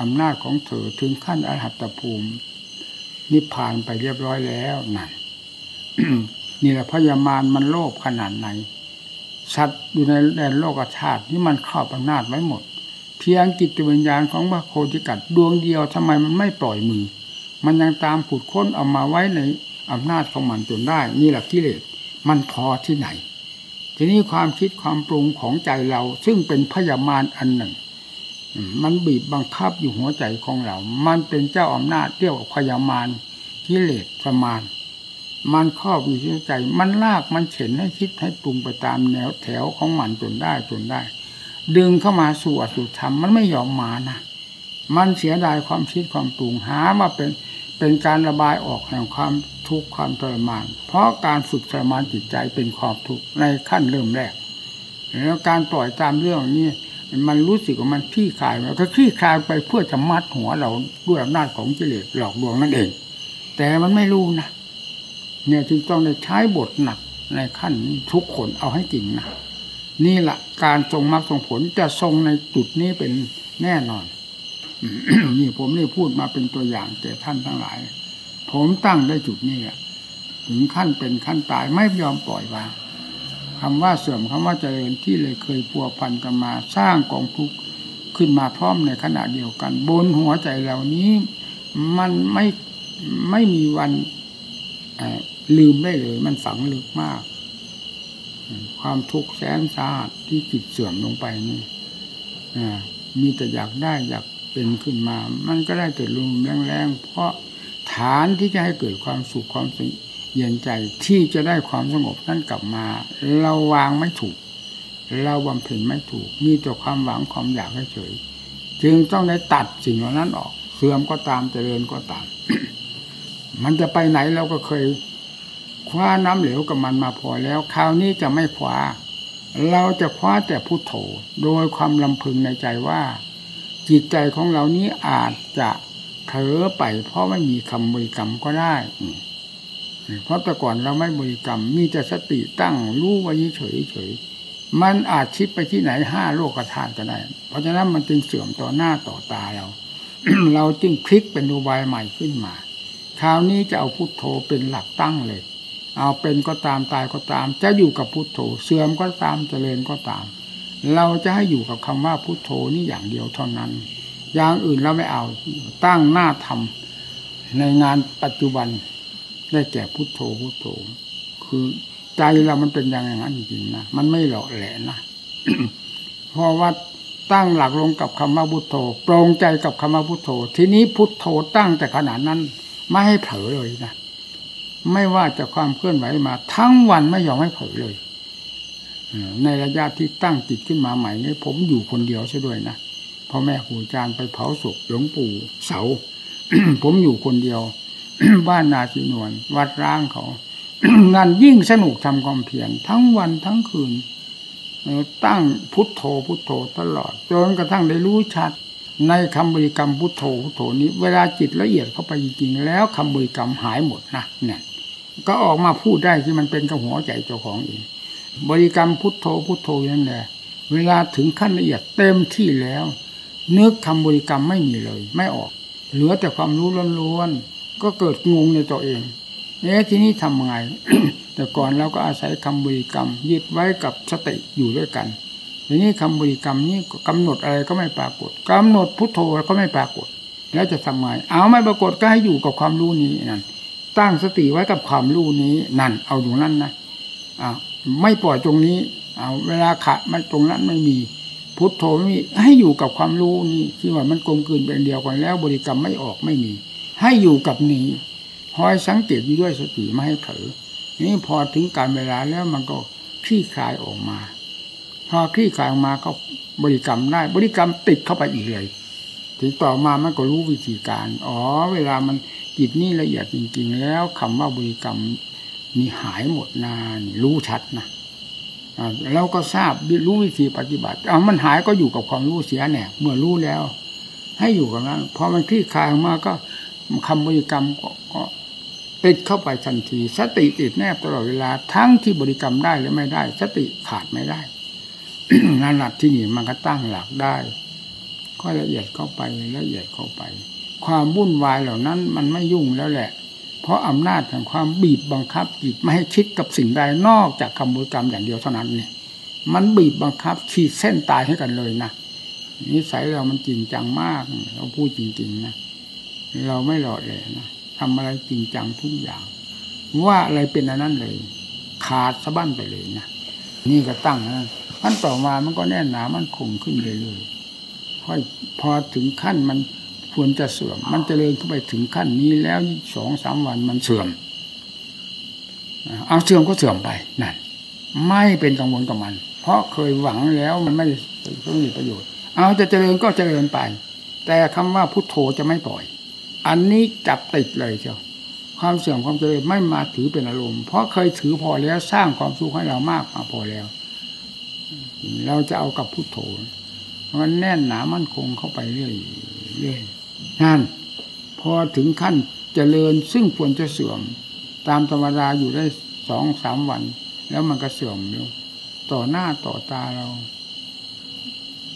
อำนาจของเธอถึงขั้นอรหัตภูมินิพพานไปเรียบร้อยแล้วนั่น นี่แหละพยามารมันโลภขนาดไหนสัตว์อยู่ในแดนโลกธาตุที่มันครอบอำนาจไว้หมด เพียงจิตวิญญาณของพระโคติกัดดวงเดียวทำไมมันไม่ปล่อยมือ มันยังตามขุดค้นเอามาไว้ในอำนาจของมันจนได้ นี่แหละกิเลสมันพอที่ไหน ทีนี้ความคิดความปรุงของใจเรา ซึ่งเป็นพยามารอันหนึ่ง มันบีบบังคับอยู่หัวใจของเรา มันเป็นเจ้าอำนาจเรียกว่าพยามารกิเลสประมาณ มันครอบอยู่ที่ใจ มันลากมันเข็นให้คิดให้ปรุงไปตามแนวแถวของมันจนได้จนได้ ดึงเข้ามาสู่อสุธรรมมันไม่ยอมมานะมันเสียดายความคิดความปรุงหามาเป็นเป็นการระบายออกแห่งความทุกข์ความทรมาน เพราะการฝึกทรมานจิตใจเป็นความทุกข์ในขั้นเริ่มแรก แล้วการปล่อยตามเรื่องนี้มันรู้สึกว่ามันคลี่คลายมันก็คลี่คลายไปเพื่อจะมัดหัวเราด้วยอำนาจของกิเลสหลอกลวงนั่นเอง แต่มันไม่รู้นะ เนี่ยจึงต้องได้ใช้บทหนักในขั้นนี้ทุกคนเอาให้จริงนะนี่แหละการทรงมรรคทรงผลจะทรงในจุดนี้เป็นแน่นอน นี่ผมนี่พูดมาเป็นตัวอย่างแก่ท่านทั้งหลาย ผมตั้งได้จุดนี้ถึงขั้นเป็นขั้นตายไม่ยอมปล่อยวางคำว่าเสื่อมคำว่าเจริญที่เลยเคยพัวพันกันมาสร้างกองทุกข์ขึ้นมาพร้อมในขณะเดียวกัน บนหัวใจเหล่านี้ มันไม่ไม่มีวัน ลืมได้เลย มันฝังลึกมาก ความทุกข์แสนสาหัสที่จิตเสื่อมลงไปนี่มีแต่อยากได้อยากเป็นขึ้นมา มันก็ได้แต่ลมแรงๆ เพราะฐานที่จะให้เกิดความสุขความสเย็นใจที่จะได้ความสงบนั่นกลับมา เราวางไม่ถูก เราบำเพ็ญไม่ถูก มีแต่ความหวังความอยากเฉยจึงต้องได้ตัดสิ่งเหล่านั้นออก เสื่อมก็ตามเจริญก็ตาม มันจะไปไหนเราก็เคย คว้าน้ำเหลวกับมันมาพอแล้ว คราวนี้จะไม่คว้า เราจะคว้าแต่พุโทโธโดยความลำพึงในใจว่า จิตใจของเรานี้อาจจะเผลอไป เพราะไม่มีคำบริกรรมก็ได้เพราะแต่ก่อนเราไม่บริกรรม มีแต่สติตั้งรู้ไว้เฉยเฉยมันอาจชิดไปที่ไหนห้าโลกธาตุก็ได้ เพราะฉะนั้นมันจึงเสื่อมต่อหน้าต่อตาเรา เราจึงพลิกเป็นอุบายใหม่ขึ้นมา คราวนี้จะเอาพุทโธเป็นหลักตั้งเลย เอาเป็นก็ตามตายก็ตาม จะอยู่กับพุทโธเสื่อมก็ตามเจริญก็ตาม เราจะให้อยู่กับคำว่าพุทโธนี่อย่างเดียวเท่านั้น อย่างอื่นเราไม่เอาตั้งหน้าทำในงานปัจจุบันได้แก่พุทโธพุทโธ คือใจเรามันเป็นอย่างนั้นจริงๆนะมันไม่หล่อแหลนะเพราะว่าตั้งหลักลงกับคำว่าพุทโธโปร่งใจกับคำว่าพุทโธ ทีนี้พุทโธตั้งแต่ขนาดนั้น ไม่ให้เผลอเลยนะ ไม่ว่าจะความเคลื่อนไหวมา ทั้งวันไม่ยอมให้เผลอเลยในระยะที่ตั้งจิตขึ้นมาใหม่นี้ผมอยู่คนเดียวใช่ด้วยนะพ่อแม่ครูอาจารย์ไปเผาศพหลวงปู่เสา ผมอยู่คนเดียว บ้านนาทีนวลวัดร้างเขานั่นยิ่งสนุกทำความเพียรทั้งวันทั้งคืน ตั้งพุทโธพุทโธตลอดจนกระทั่งได้รู้ชัด ในคำบริกรรมพุทโธพุทโธนี้ เวลาจิตละเอียดเข้าไปจริงๆแล้วคำบริกรรมหายหมดนะเนี่ย ก็ออกมาพูดได้ที่มันเป็นกับหัวใจเจ้าของเองบริกรรมพุทโธพุทโธนั่นแหละเวลาถึงขั้นละเอียดเต็มที่แล้วนึกคำบริกรรมไม่มีเลย ไม่ออก เหลือแต่ความรู้ล้วนๆก็เกิดงงในตัวเองเอ๊ะทีนี้ทำไง แต่ก่อนเราก็อาศัยคำบริกรรม ยึดไว้กับสติอยู่ด้วยกันทีนี้คำบริกรรมนี้กำหนดอะไรก็ไม่ปรากฏกำหนดพุทโธก็ไม่ปรากฏ แล้วจะทำไงเอาไม่ปรากฏก็ให้อยู่กับความรู้นี้นั่น ตั้งสติไว้กับความรู้นี้นั่น เอาอยู่นั่นนะอ่าไม่ปล่อยตรงนี้เอาเวลาขะมันตรงนั้นไม่มีพุทโธไม่มีให้อยู่กับความรู้นี่ที่ว่ามันกลมกลืนเป็นเดียวกันแล้ว บริกรรมไม่ออกไม่มี ให้อยู่กับนี้คอยสังเกตอยู่ด้วยสติไม่ให้เผลอนี่พอถึงการเวลาแล้วมันก็คลี่คลายออกมา พอคลี่คลายออกมาก็บริกรรมได้ บริกรรมติดเข้าไปอีกเลย ถึงต่อมามันก็รู้วิธีการ อ๋อ เวลามันจิตนี่ละเอียดจริง ๆ แล้วคำว่าบริกรรมนี่หายหมดนานรู้ชัดนะแล้วก็ทราบรู้วิธีปฏิบัติเอามันหายก็อยู่กับความรู้เสียแน่เมื่อรู้แล้ว ให้อยู่กับนั้นพอมันคลี่คลายออกมาก็คำบริกรรมก็ก็ติดเข้าไปทันที สติติดแนบตลอดเวลาทั้งที่บริกรรมได้และไม่ได้ สติขาดไม่ได้นั่นหลักที่นี่มันก็ตั้งหลักได้ ก็ละเอียดเข้าไปละเอียดเข้าไป ความวุ่นวายเหล่านั้นมันไม่ยุ่งแล้วแหละ เพราะอำนาจแห่งความบีบบังคับจิตไม่ให้คิดกับสิ่งใดนอกจากคำบริกรรมอย่างเดียวเท่านั้นเนี่ย มันบีบบังคับขีดเส้นตายให้กันเลยนะนิสัยเรามันจริงจังมาก เราพูดจริงๆนะเราไม่หลอดเลยนะทำอะไรจริงจังทุกอย่าง ว่าอะไรเป็นอันนั้นเลย ขาดสะบั้นไปเลยนะนี่ก็ตั้งนะขั้นต่อมามันก็แน่นหนามันคงขึ้นเรื่อยๆ ค่อยพอถึงขั้นมันควรจะเสื่อม มันจเจริญขึ้นไปถึงขั้นนี้แล้วสองสามวันมันเสื่อม เอาเสื่อมก็เสื่อมไปนั่นไม่เป็นกังวลกับมัน เพราะเคยหวังแล้วมันไม่ต้องมีประโยชน์ เอาจะเจริญก็เจริญไป แต่คำว่าพุทโธจะไม่ปล่อย อันนี้จับติดเลยเชียวความเสื่อมความเจริญไม่มาถือเป็นอารมณ์ เพราะเคยถือพอแล้วสร้างความสุขให้เรามากมาพอแล้ว เราจะเอากับพุทโธ มันแน่นหนามั่นคงเข้าไปเรื่อยเรื่อยนั่นพอถึงขั้นเจริญซึ่งควรจะเสื่อม ตามธรรมดาอยู่ได้สองสามวัน แล้วมันก็เสื่อมลงต่อหน้าต่อตาเรา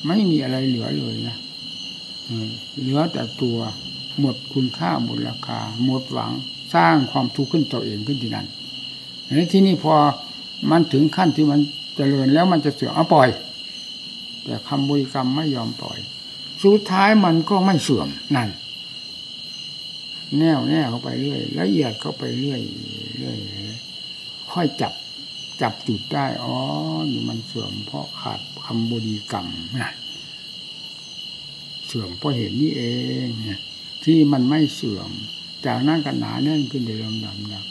ไม่มีอะไรเหลือเลยนะเหลือแต่ตัว หมดคุณค่าหมดราคา หมดหวังสร้างความทุกข์ขึ้นตัวเองขึ้นที่นั่นในที่นี้พอมันถึงขั้นที่มันเจริญแล้วมันจะเสื่อมเอาปล่อย แต่คำบริกรรมไม่ยอมปล่อย สุดท้ายมันก็ไม่เสื่อมนั่น แน่วแน่เข้าไปเรื่อยละเอียดเข้าไปเรื่อยเรื่อยค่อยจับจับจุดได้ อ๋อนี่มันเสื่อมเพราะขาดคำบริกรรมนั่นเสื่อมเพราะเหตุนี้เองที่มันไม่เสื่อม จากนั้นกันหนาแน่นขึ้นในลำดับดับ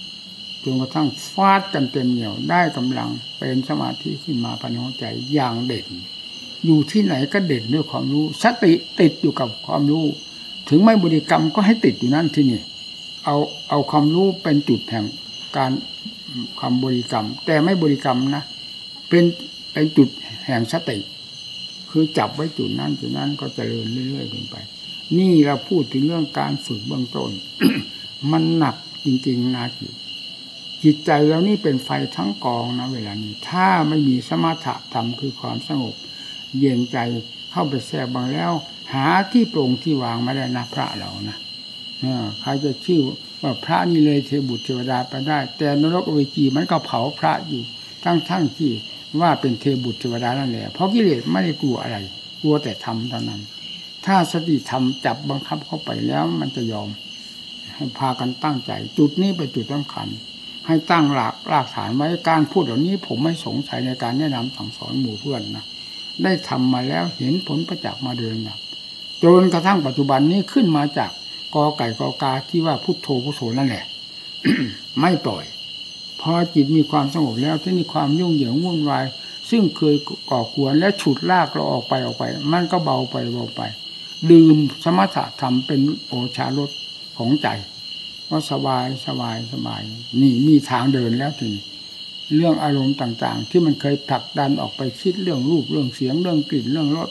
จนกระทั่งฟาดกันเต็มเหนียวได้กำลังเป็นสมาธิขึ้นมาภายในหัวใจอย่างเด่น อยู่ที่ไหนก็เด่นด้วยความรู้ สติติดอยู่กับความรู้ ถึงไม่บริกรรมก็ให้ติดอยู่นั่นที่นี่ เอาเอาความรู้เป็นจุดแห่งการความบริกรรม แต่ไม่บริกรรมนะ เป็นเป็นจุดแห่งสติ คือจับไว้จุดนั้นจุดนั้นก็จเจริญเรื่อยๆขึ้นไป นี่เราพูดถึงเรื่องการฝึกเบื้องต้น มันหนักจริงๆนะจิตจิตใจเรานี่เป็นไฟทั้งกองนะเวลานี้ ถ้าไม่มีสมถะธรรมคือความสงบ เย็นใจเข้าไปแทรกบางแล้ว หาที่โปร่งที่วางไม่ได้นะพระเรานะใครจะชื่อว่าพระนี่เลยเทบุตรเทวดาไปได้ แต่นรกอเวจีมันก็เผาพระอยู่ทั้งทั้งที่ว่าเป็นเทบุตรเทวดานั่นแหละเพราะกิเลสไม่ได้กลัวอะไร กลัวแต่ทำเท่านั้น ถ้าสติธรรมจับบังคับเข้าไปแล้วมันจะยอม ให้พากันตั้งใจ จุดนี้เป็นจุดสำคัญให้ตั้งหลักรากฐานไว้การพูดเหล่านี้ผมไม่สงสัยในการแนะนำสั่งสอนหมู่เพื่อนนะ ได้ทำมาแล้วเห็นผลประจักษ์มาเดินแบบจนกระทั่งปัจจุบันนี้ขึ้นมาจากกอไก่กอกาที่ว่าพุทโธพุทโธนั่นแหละ ไม่ปล่อยพอจิตมีความสงบแล้วที่มีความยุ่งเหยิงวุ่นวาย ซึ่งเคยก่อกวนและฉุดลากเราออกไปออกไป มันก็เบาไปเบาไป ดื่มสมถะธรรมเป็นโอชารสของใจก็สบายสบายสบาย นี่มีทางเดินแล้วทีนี้ เรื่องอารมณ์ต่างๆ ที่มันเคยผลักดันออกไปคิดเรื่องรูปเรื่องเสียงเรื่องกลิ่นเรื่องรส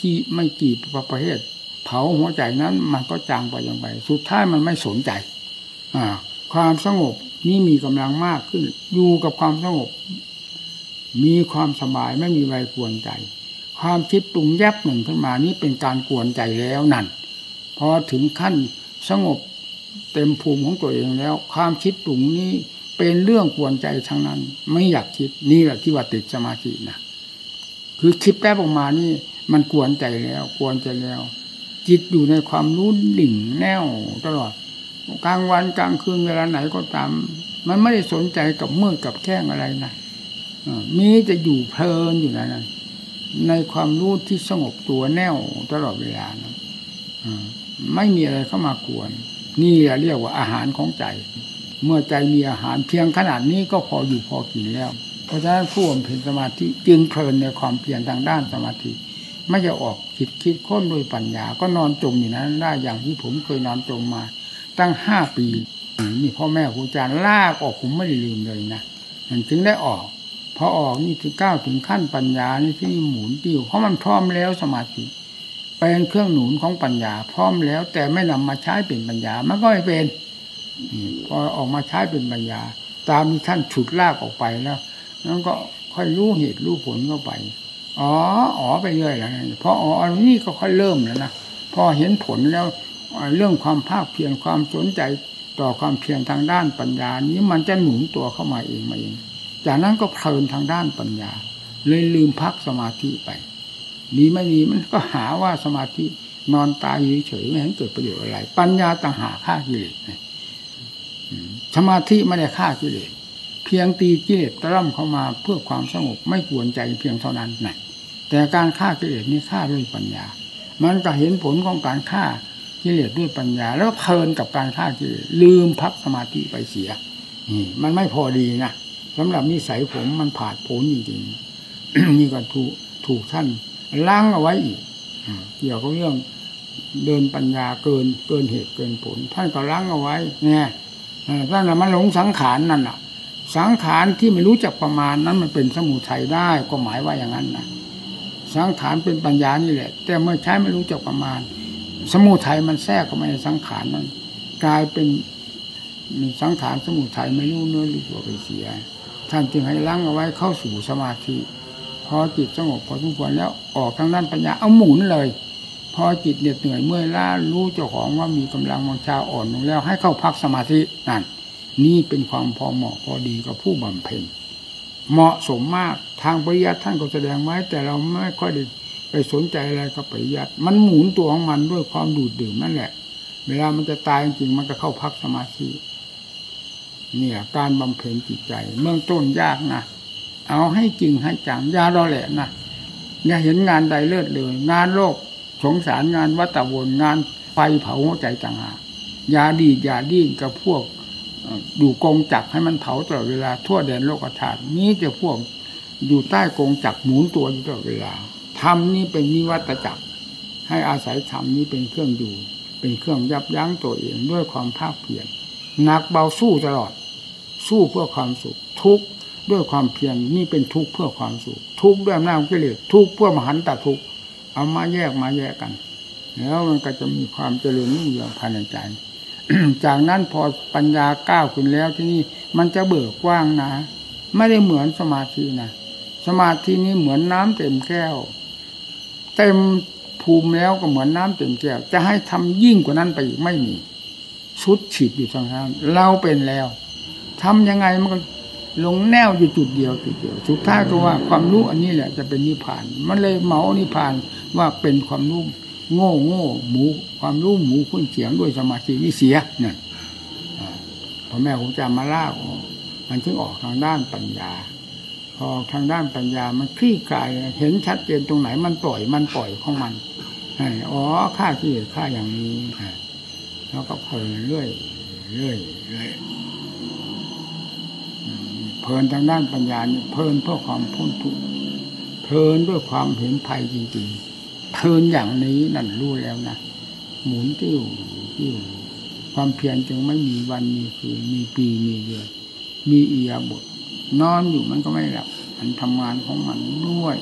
กี่ไม่กี่ประเภทเผาหัวใจนั้นมันก็จางไปอยังไป สุดท้ายมันไม่สนใจ อ่า ความสงบนี่มีกำลังมากขึ้น อยู่กับความสงบ มีความสบายไม่มีใบกวนใจ ความคิดปรุงแยบหนึ่งขึ้นมานี้เป็นการกวนใจแล้วนั่นพอถึงขั้นสงบเต็มภูมิของตัวเองแล้ว ความคิดปรุงนี้ เป็นเรื่องกวนใจทั้งนั้น ไม่อยากคิดนี่แหละที่ว่าติดสมาธินะคือคิดแป๊บออกมานี่ มันกวนใจแล้วกวนใจแล้ว จิตอยู่ในความรู้ดิ่งแน่วตลอดกลางวันกลางคืนเวลาไหนก็ตาม มันไม่ได้สนใจกับมืดกับแข้งอะไรนะมีจะอยู่เพลินอยู่นั้นในความรู้ที่สงบตัวแน่วตลอดเวลานะไม่มีอะไรเข้ามากวน นี่เรียกว่าอาหารของใจ เมื่อใจมีอาหารเพียงขนาดนี้ก็พออยู่พอกินแล้ว เพราะฉะนั้นผู้บำเพ็ญสมาธิจึงเพลินในความเพียรทางด้านสมาธิ ไม่จะออกคิดคิดค้นด้วยปัญญา ก็นอนจมอยู่นั้นได้อย่างที่ผมเคยนอนจมมา ตั้งห้าปีนี่พ่อแม่ครูอาจารย์ลากออกผมไม่ได้ลืมเลยนะมันถึงได้ออกพอออกนี่ถึงก้าวถึงขั้นปัญญานี่ที่หมุนติ้วเพราะมันพร้อมแล้วสมาธิเป็นเครื่องหนุนของปัญญา พร้อมแล้วแต่ไม่นำมาใช้เป็นปัญญามันก็ไม่เป็น พอออกมาใช้เป็นปัญญา ตามที่ท่านฉุดลากออกไปแล้วนั้นก็ค่อยรู้เหตุรู้ผลเข้าไป อ๋อ อ๋อไปเรื่อยแล้วพออ๋ออนี้ก็ค่อยเริ่มแล้วนะพอเห็นผลแล้วเรื่องความภาคเพียรความสนใจต่อความเพียรทางด้านปัญญา นี้มันจะหนุนตัวเข้ามาเองมาเอง จากนั้นก็เพลินทางด้านปัญญา เลยลืมพักสมาธิไปดีไม่ดีมันก็หาว่าสมาธินอนตายเฉยไม่เห็นเกิดประโยชน์อะไร ปัญญาต่างหาฆ่ากิเลส สมาธิไม่ได้ฆ่ากิเลสเพียงตีกิเลสตร่ำเข้ามาเพื่อความสงบไม่กวนใจเพียงเท่านั้นนะแต่การฆ่ากิเลสนี่ฆ่าด้วยปัญญา มันก็เห็นผลของการฆ่ากิเลสด้วยปัญญา แล้วเพลินกับการฆ่ากิเลสลืมพักสมาธิไปเสียนี่มันไม่พอดีนะสำหรับนิสัยผมมันผาดโผนจริงๆนี่ก็ถูกถูกท่านล้างเอาไว้อีกเกี่ยวกับเรื่องเดินปัญญาเกินเกินเหตุเกินผล ท่านก็ล้างเอาไว้เนี่ย ท่านมันหลงสังขารนั่นน่ะ สังขารที่ไม่รู้จักประมาณนั้นมันเป็นสมุทัยได้ก็หมายว่าอย่างนั้นนะสังขารเป็นปัญญานี่แหละ แต่เมื่อใช้ไม่รู้จักประมาณ สมุทัยมันแทรกเข้ามาในสังขารนั้น กลายเป็นสังขารสมุทัยไม่รู้เนื้อรู้ตัวไปเสีย ท่านจึงให้ล้างเอาไว้เข้าสู่สมาธิพอจิตสงบพอสมควรแล้วออกทางด้านปัญญาเอาหมุนเลย อจิตเหน็ดเหนื่อยเมื่อยล้ารู้เจ้าของว่ามีกำลังวังชาอ่อนลงแล้ว ให้เข้าพักสมาธินั่นนี่เป็นความพอเหมาะพอดีกับผู้บำเพ็ญเหมาะสมมากทางปริยัติท่านก็แสดงไว้ แต่เราไม่ค่อยได้ไปสนใจอะไรกับปริยัติมันหมุนตัวของมันด้วยความดูดดื่มนั่นแหละ เวลามันจะตายจริงมันก็เข้าพักสมาธิเนี่ยการบำเพ็ญจิตใจเมืองต้นยากนะเอาให้จริงให้จังยาดอแหละนะอย่าเห็นงานใดเลิศเลย งานโลก สงสารงานวัตวนงานไฟเผาหัวใจต่างหากยาดียาดิ้นกับพวกอยู่กงจักให้มันเผาตลอดเวลาทั่วแดนโลกธาตุนี้จะพวกอยู่ใต้กงจักหมุนตัวอยู่ตลอดเวลาธรรมนี้เป็นนิวัตจักร ให้อาศัยธรรมนี้เป็นเครื่องอยู่ เป็นเครื่องยับยั้งตัวเองด้วยความภาคเพียรหนักเบาสู้ตลอด สู้เพื่อความสุข ทุกข์ด้วยความเพียรนี่เป็นทุกข์เพื่อความสุข ทุกข์ด้วยอำนาจกิเลสทุกข์เพื่อมหันตทุกข์ เอามาแยกมาแยกกัน แล้วมันก็จะมีความเจริญรุ่งเรืองภายในใจ จากนั้นพอปัญญาก้าวขึ้นแล้วที่นี่มันจะเบิกกว้างนะ ไม่ได้เหมือนสมาธินะสมาธินี้เหมือนน้ำเต็มแก้ว เต็มภูมิแล้วก็เหมือนน้ำเต็มแก้ว จะให้ทำยิ่งกว่านั้นไปอีกไม่มีชุดฉีดอยู่ทางนั้นเราเป็นแล้วทำยังไงมันก็ ลงแนวอยู่จุดเดียวจุดเดียวสุดท้ายก็ว่าความรู้อันนี้แหละ จะเป็นนิพพาน มันเลยเหมานิพพานว่าเป็นความรู้โง่โง่หมูความรู้หมูคุ้นเฉียงด้วยสมาธินี่เสียเนี่ยพอแม่ผมจะมาล่ามันถึงออกทางด้านปัญญา พอทางด้านปัญญามันคลี่คลายเห็นชัดเจนตรงไหนมันปล่อยมันปล่อยของมันอ๋อค่าที่ค่าอย่างนี้แล้วก็เพลินเรื่อยเรื่อยเรื่อย ลินทางด้านปัญญานี่เพลินเพื่อความพ้นทุกข์เพลินด้วยความเห็นภัยจริงๆเพลินอย่างนี้นั่นรู้แล้วนะหมุนติ้วติ้วความเพียรจึงไม่มีวันมีคืนมีปีมีเดือนมีเอียบทนอนอยู่มันก็ไม่หลับมันทำงานของมันด้วย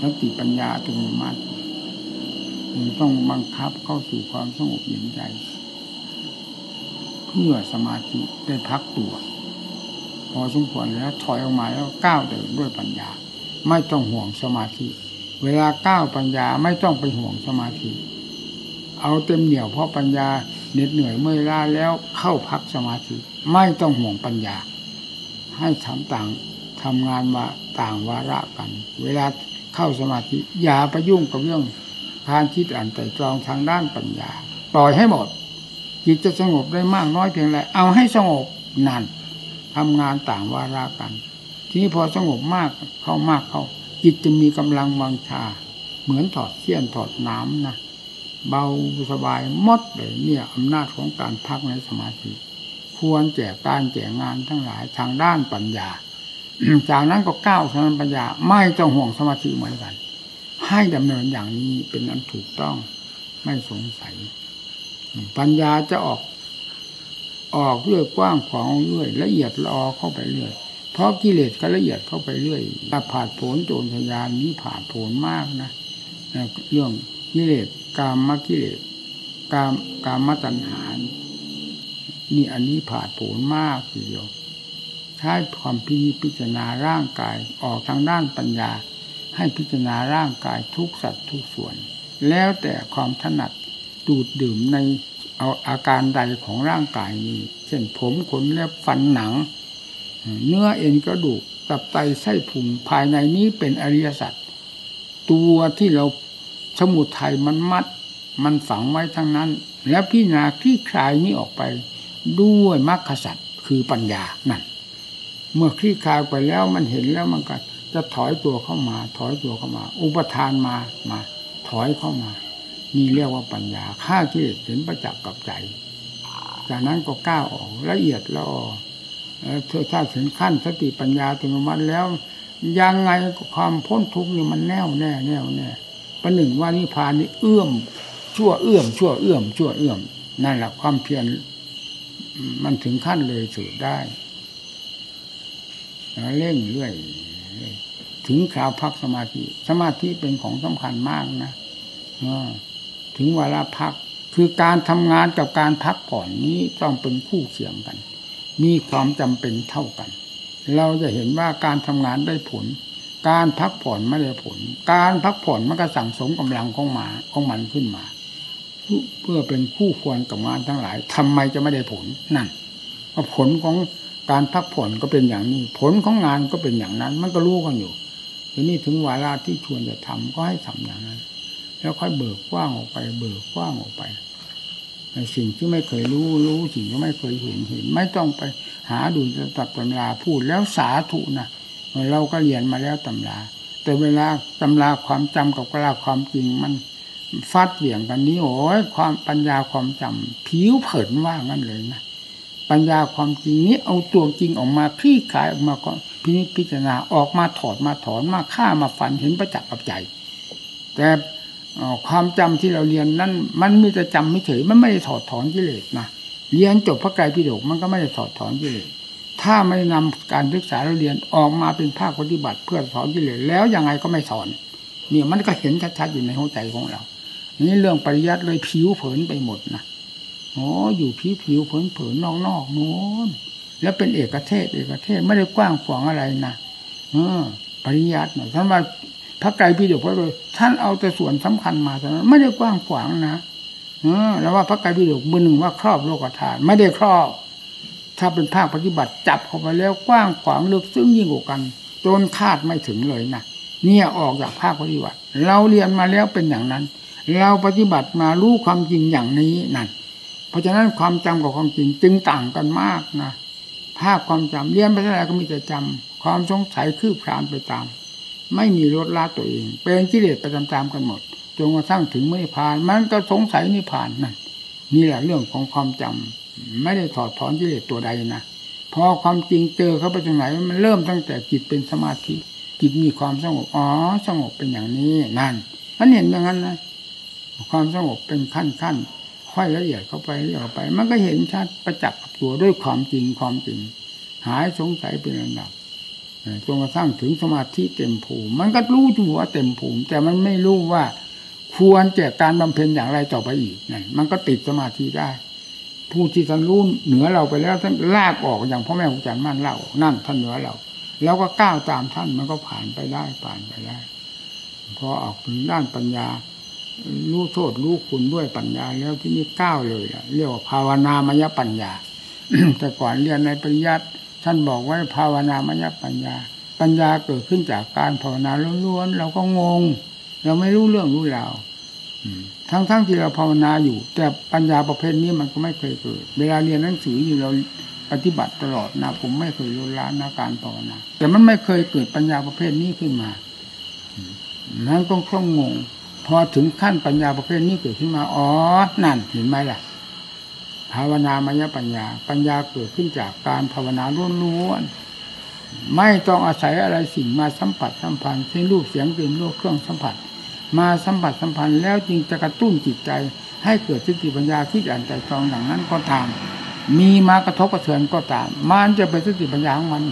สติปัญญาอัตโนมัติต้องบังคับเข้าสู่ความสงบเย็นใจ เพื่อสมาธิได้พักตัว อสมควรแล้ว ถอยออกมาแล้วก้าวเดินด้วยปัญญา ไม่ต้องห่วงสมาธิ เวลาก้าวปัญญาไม่ต้องไปห่วงสมาธิ เอาเต็มเหนี่ยวเพราะปัญญาเหน็ดเหนื่อยเมื่อยล้าแล้วเข้าพักสมาธิ ไม่ต้องห่วงปัญญา ให้ทำต่างทำงานว่าต่างวาระกัน เวลาเข้าสมาธิอย่าไปยุ่งกับเรื่องการคิดอ่านแต่ตรองทางด้านปัญญา ปล่อยให้หมดจิตจะสงบได้มากน้อยเพียงไรเอาให้สงบนั่น ทำงานต่างวาระกัน ทีนี้พอสงบมากเข้ามากเข้าจิตจะมีกำลังวังชา เหมือนถอดเสี้ยนถอดน้ำนะเบาสบายมดเลยเนี่ยอำนาจของการพักในสมาธิ ควรแจกการแจกงานทั้งหลายทางด้านปัญญา จากนั้นก็ก้าวทางปัญญา ไม่ต้องห่วงสมาธิเหมือนกัน ให้ดำเนินอย่างนี้เป็นอันถูกต้องไม่สงสัย ปัญญาจะออก ออกเรื่อยกว้างขวางเรื่อยละเอียดละออเข้าไปเรื่อย เพราะกิเลสก็ละเอียดเข้าไปเรื่อยถ้าผ่าผลโจรทยานนี้ผ่าผลมากนะเรื่องกิเลสกามมกิเลสกามกามตัณหานี่อันนี้ผ่าผลมากทีเดียวใช้ความพิพิจารณาร่างกายออกทางด้านปัญญา ให้พิจารณาร่างกายทุกสัตว์ทุกส่วน แล้วแต่ความถนัดดูดดื่มใน เอาอาการใดของร่างกายนี้ เช่นผมขนเล็บฟันหนัง เนื้อเอ็นกระดูกตับไตไส้พุงภายในนี้เป็นอริยสัจตัวที่เราสมุทัยมันมัด มันฝังไว้ทั้งนั้น แล้วพิจารณาคลี่คลายนี้ออกไป ด้วยมรรคสัจคือปัญญานั่นเมื่อคลี่คลายไปแล้วมันเห็นแล้วมันก็จะถอยตัวเข้ามา ถอยตัวเข้ามา อุปทานมามา ถอยเข้ามา นี่เรียกว่าปัญญาฆ่ากิเลสเห็นประจักษ์กับใจ จากนั้นก็ก้าวออกละเอียดแล้วเธอถ้าถึงขั้นสติปัญญาอัตโนมัติแล้ว ยังไงความพ้นทุกข์นี่มันแน่วแน่แน่วแน่ประหนึ่งว่านิพานนี่เอื้อมชั่วเอื้อมชั่วเอื้อมชั่วเอื้อมนั่นแหละความเพียรมันถึงขั้นเลยสุดได้เร่งเรื่อยถึงคราวพักสมาธิ สมาธิเป็นของสำคัญมากนะ ถึงเวลาพัก คือการทำงานกับการพักผ่อนนี้ต้องเป็นคู่เคียงกัน มีความจำเป็นเท่ากัน เราจะเห็นว่าการทำงานได้ผล การพักผ่อนไม่ได้ผล การพักผ่อนมันก็สั่งสมกำลังของมาของมันขึ้นมา เพื่อเป็นคู่ควรกับงานทั้งหลายทำไมจะไม่ได้ผลนั่นผลของการพักผ่อนก็เป็นอย่างนี้ ผลของงานก็เป็นอย่างนั้น มันก็รู้กันอยู่ทีนี้ถึงเวลาที่ชวนจะทำก็ให้ทำอย่างนั้น แล้วค่อยเบิกกว้างออกไป เบิกกว้างออกไปในสิ่งที่ไม่เคยรู้รู้สิ่งที่ไม่เคยเห็นเห็น ไม่ต้องไปหาดูตับตำราพูดแล้วสาธุนะเราก็เรียนมาแล้วตำรา แต่เวลาตำราความจำกับกลาความจริงมันฟาดเหวี่ยงกันนี้โอ้ยความปัญญาความจำผิวเผินว่างั้นเลยนะปัญญาความจริงนี้เอาตัวจริงออกมาคลี่คลายออกมาก็พินิจพิจารณาออกมาถอดมาถอนมาฆ่ามาฝันเห็นประจักษ์กับใจ แต่ ความจำที่เราเรียนนั้นมันมีแต่จำไม่เฉยมันไม่ได้ถอดถอนกิเลสนะเรียนจบพระไตรปิฎกมันก็ไม่ได้ถอดถอนกิเลสถ้าไม่นำการศึกษาเราเรียนออกมาเป็นภาคปฏิบัติเพื่อถอนกิเลสแล้วยังไงก็ไม่ถอนเนี่ยมันก็เห็นชัดๆอยู่ในหัวใจของเรานี่เรื่องปริยัติเลยผิวเผินไปหมดนะโอ้อยู่ผิวผิวเผินเผินนอกนอกโน้นแล้วเป็นเอกเทศเอกเทศไม่ได้กว้างขวางอะไรนะเออปริยัติหน่อยท่านว่า พระไกรพิฎกพระเลยท่านเอาแต่ส่วนสำคัญมาแต่นั้นไม่ได้กว้างขวางนะเออแล้วว่าพระไกรพิฎกมือหนึ่งว่าครอบโลกธาตุไม่ได้ครอบ ถ้าเป็นภาคปฏิบัติจับเข้าไปแล้วกว้างขวางลึกซึ้งยิ่งกว่ากันจนคาดไม่ถึงเลยนะเนี่ยออกจากภาคปฏิบัติ เราเรียนมาแล้วเป็นอย่างนั้น เราปฏิบัติมารู้ความจริงอย่างนี้นั่นเพราะฉะนั้นความจำกับความจริงจึงต่างกันมากนะภาพความจำเรียนไปเท่าไหร่ก็มีแต่จำความสงสัยคืบคลานไปตาม ไม่มีลดละตัวเอง เป็นกิเลสไปตามๆกันหมดจนกระทั่งถึงไม่ผ่าน มันก็สงสัยนิพานนั่นนี่แหละเรื่องของความจำไม่ได้ถอดถอนกิเลสตัวใดนะพพอความจริงเจอเข้าไปตรงไหน มันเริ่มตั้งแต่จิตเป็นสมาธิจิตมีความสงบอ๋อสงบเป็นอย่างนี้นั่นมันเห็นอย่างนั้นนะความสงบเป็นขั้นขั้นค่อยละเอียดเข้าไปละเอียดเข้าไป มันก็เห็นชัดประจักษ์กับตัวด้วยความจริงความจริง หายสงสัยเป็นระดับ จนกระทั่งถึงสมาธิเต็มภูมิ มันก็รู้อยู่ว่าเต็มภูมิ แต่มันไม่รู้ว่า ควรแก่การบำเพ็ญอย่างไรต่อไปอีกนั่นมันก็ติดสมาธิได้ ผู้ที่ท่านรู้เหนือเราไปแล้วท่านลากออกอย่างพ่อแม่ครูอาจารย์มั่นเล่านั่นท่านเหนือเรา แล้วก็ก้าวตามท่านมันก็ผ่านไปได้ผ่านไปได้พอออกถึงด้านปัญญารู้โทษรู้คุณด้วยปัญญาแล้วที่นี่ก้าวเลยเรียกว่าภาวนามยปัญญา แต่ก่อนเรียนในปริยัติ ท่านบอกไว้ภาวนามยปัญญา ปัญญาเกิดขึ้นจากการภาวนาล้วนๆเราก็งง เราไม่รู้เรื่องรู้ราวทั้งๆทที่เราภาวนาอยู่ แต่ปัญญาประเภทนี้มันก็ไม่เคยเกิด เวลาเรียนหนังสืออยู่เราปฏิบัติตลอดนะผมไม่เคยลดละนาการภาวนา แต่มันไม่เคยเกิดปัญญาประเภทนี้ขึ้นมานั้นต้องคล่องงง พอถึงขั้นปัญญาประเภทนี้เกิดขึ้นมา อ๋อ นั่นเห็นไหมล่ะ ภาวนามยปัญญา ปัญญาเกิดขึ้นจากการภาวนาล้วนๆไม่ต้องอาศัยอะไรสิ่งมาสัมผัสสัมพันธ์เช่นรูปเสียงกลิ่นรสเครื่องสัมผัส มาสัมผัสสัมพันธ์แล้วจึงจะกระตุ้นจิตใจ ให้เกิดสติปัญญาคิดอ่านใจตรองดังนั้นก็ตาม มีมากระทบกระเทือนก็ตาม มันจะเป็นสติปัญญาของมัน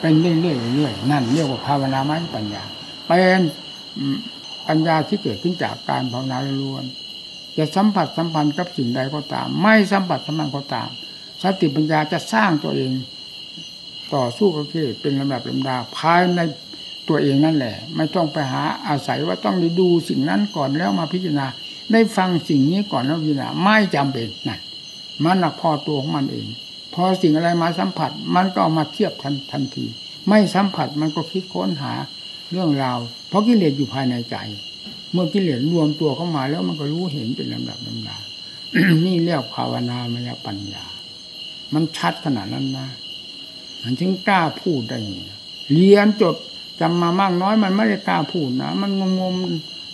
เป็นเรื่อยๆเรื่อยๆนั่นเรียกว่าภาวนามยปัญญาเป็นปัญญาที่เกิดขึ้นจากการภาวนาล้วน จะสัมผัสสัมพันธ์กับสิ่งใดก็ตาม ไม่สัมผัสสัมพันธ์ก็ตาม สติปัญญาจะสร้างตัวเอง ต่อสู้กับกิเลสเป็นลำดับลำดาภายในตัวเองนั่นแหละ ไม่ต้องไปหาอาศัยว่าต้องได้ดูสิ่งนั้นก่อนแล้วมาพิจารณา ได้ฟังสิ่งนี้ก่อนแล้วพิจารณาไม่จำเป็นนั่นมันหนักพอตัวของมันเอง พอสิ่งอะไรมาสัมผัส มันก็เอามาเทียบทันทันที ไม่สัมผัสมันก็คิดค้นหาเรื่องราวเพราะกิเลสอยู่ภายในใจ มื่อกิเลสรวมตัวเข้ามาแล้วมันก็รู้เห็นเป็นลำดับลำดานี่เรียกภาวนามยปัญญา มันชัดขนาดนั้นนะมันจึงกล้าพูดได้เรียนจบจำมามากน้อยมันไม่ได้กล้าพูดนะมันงงง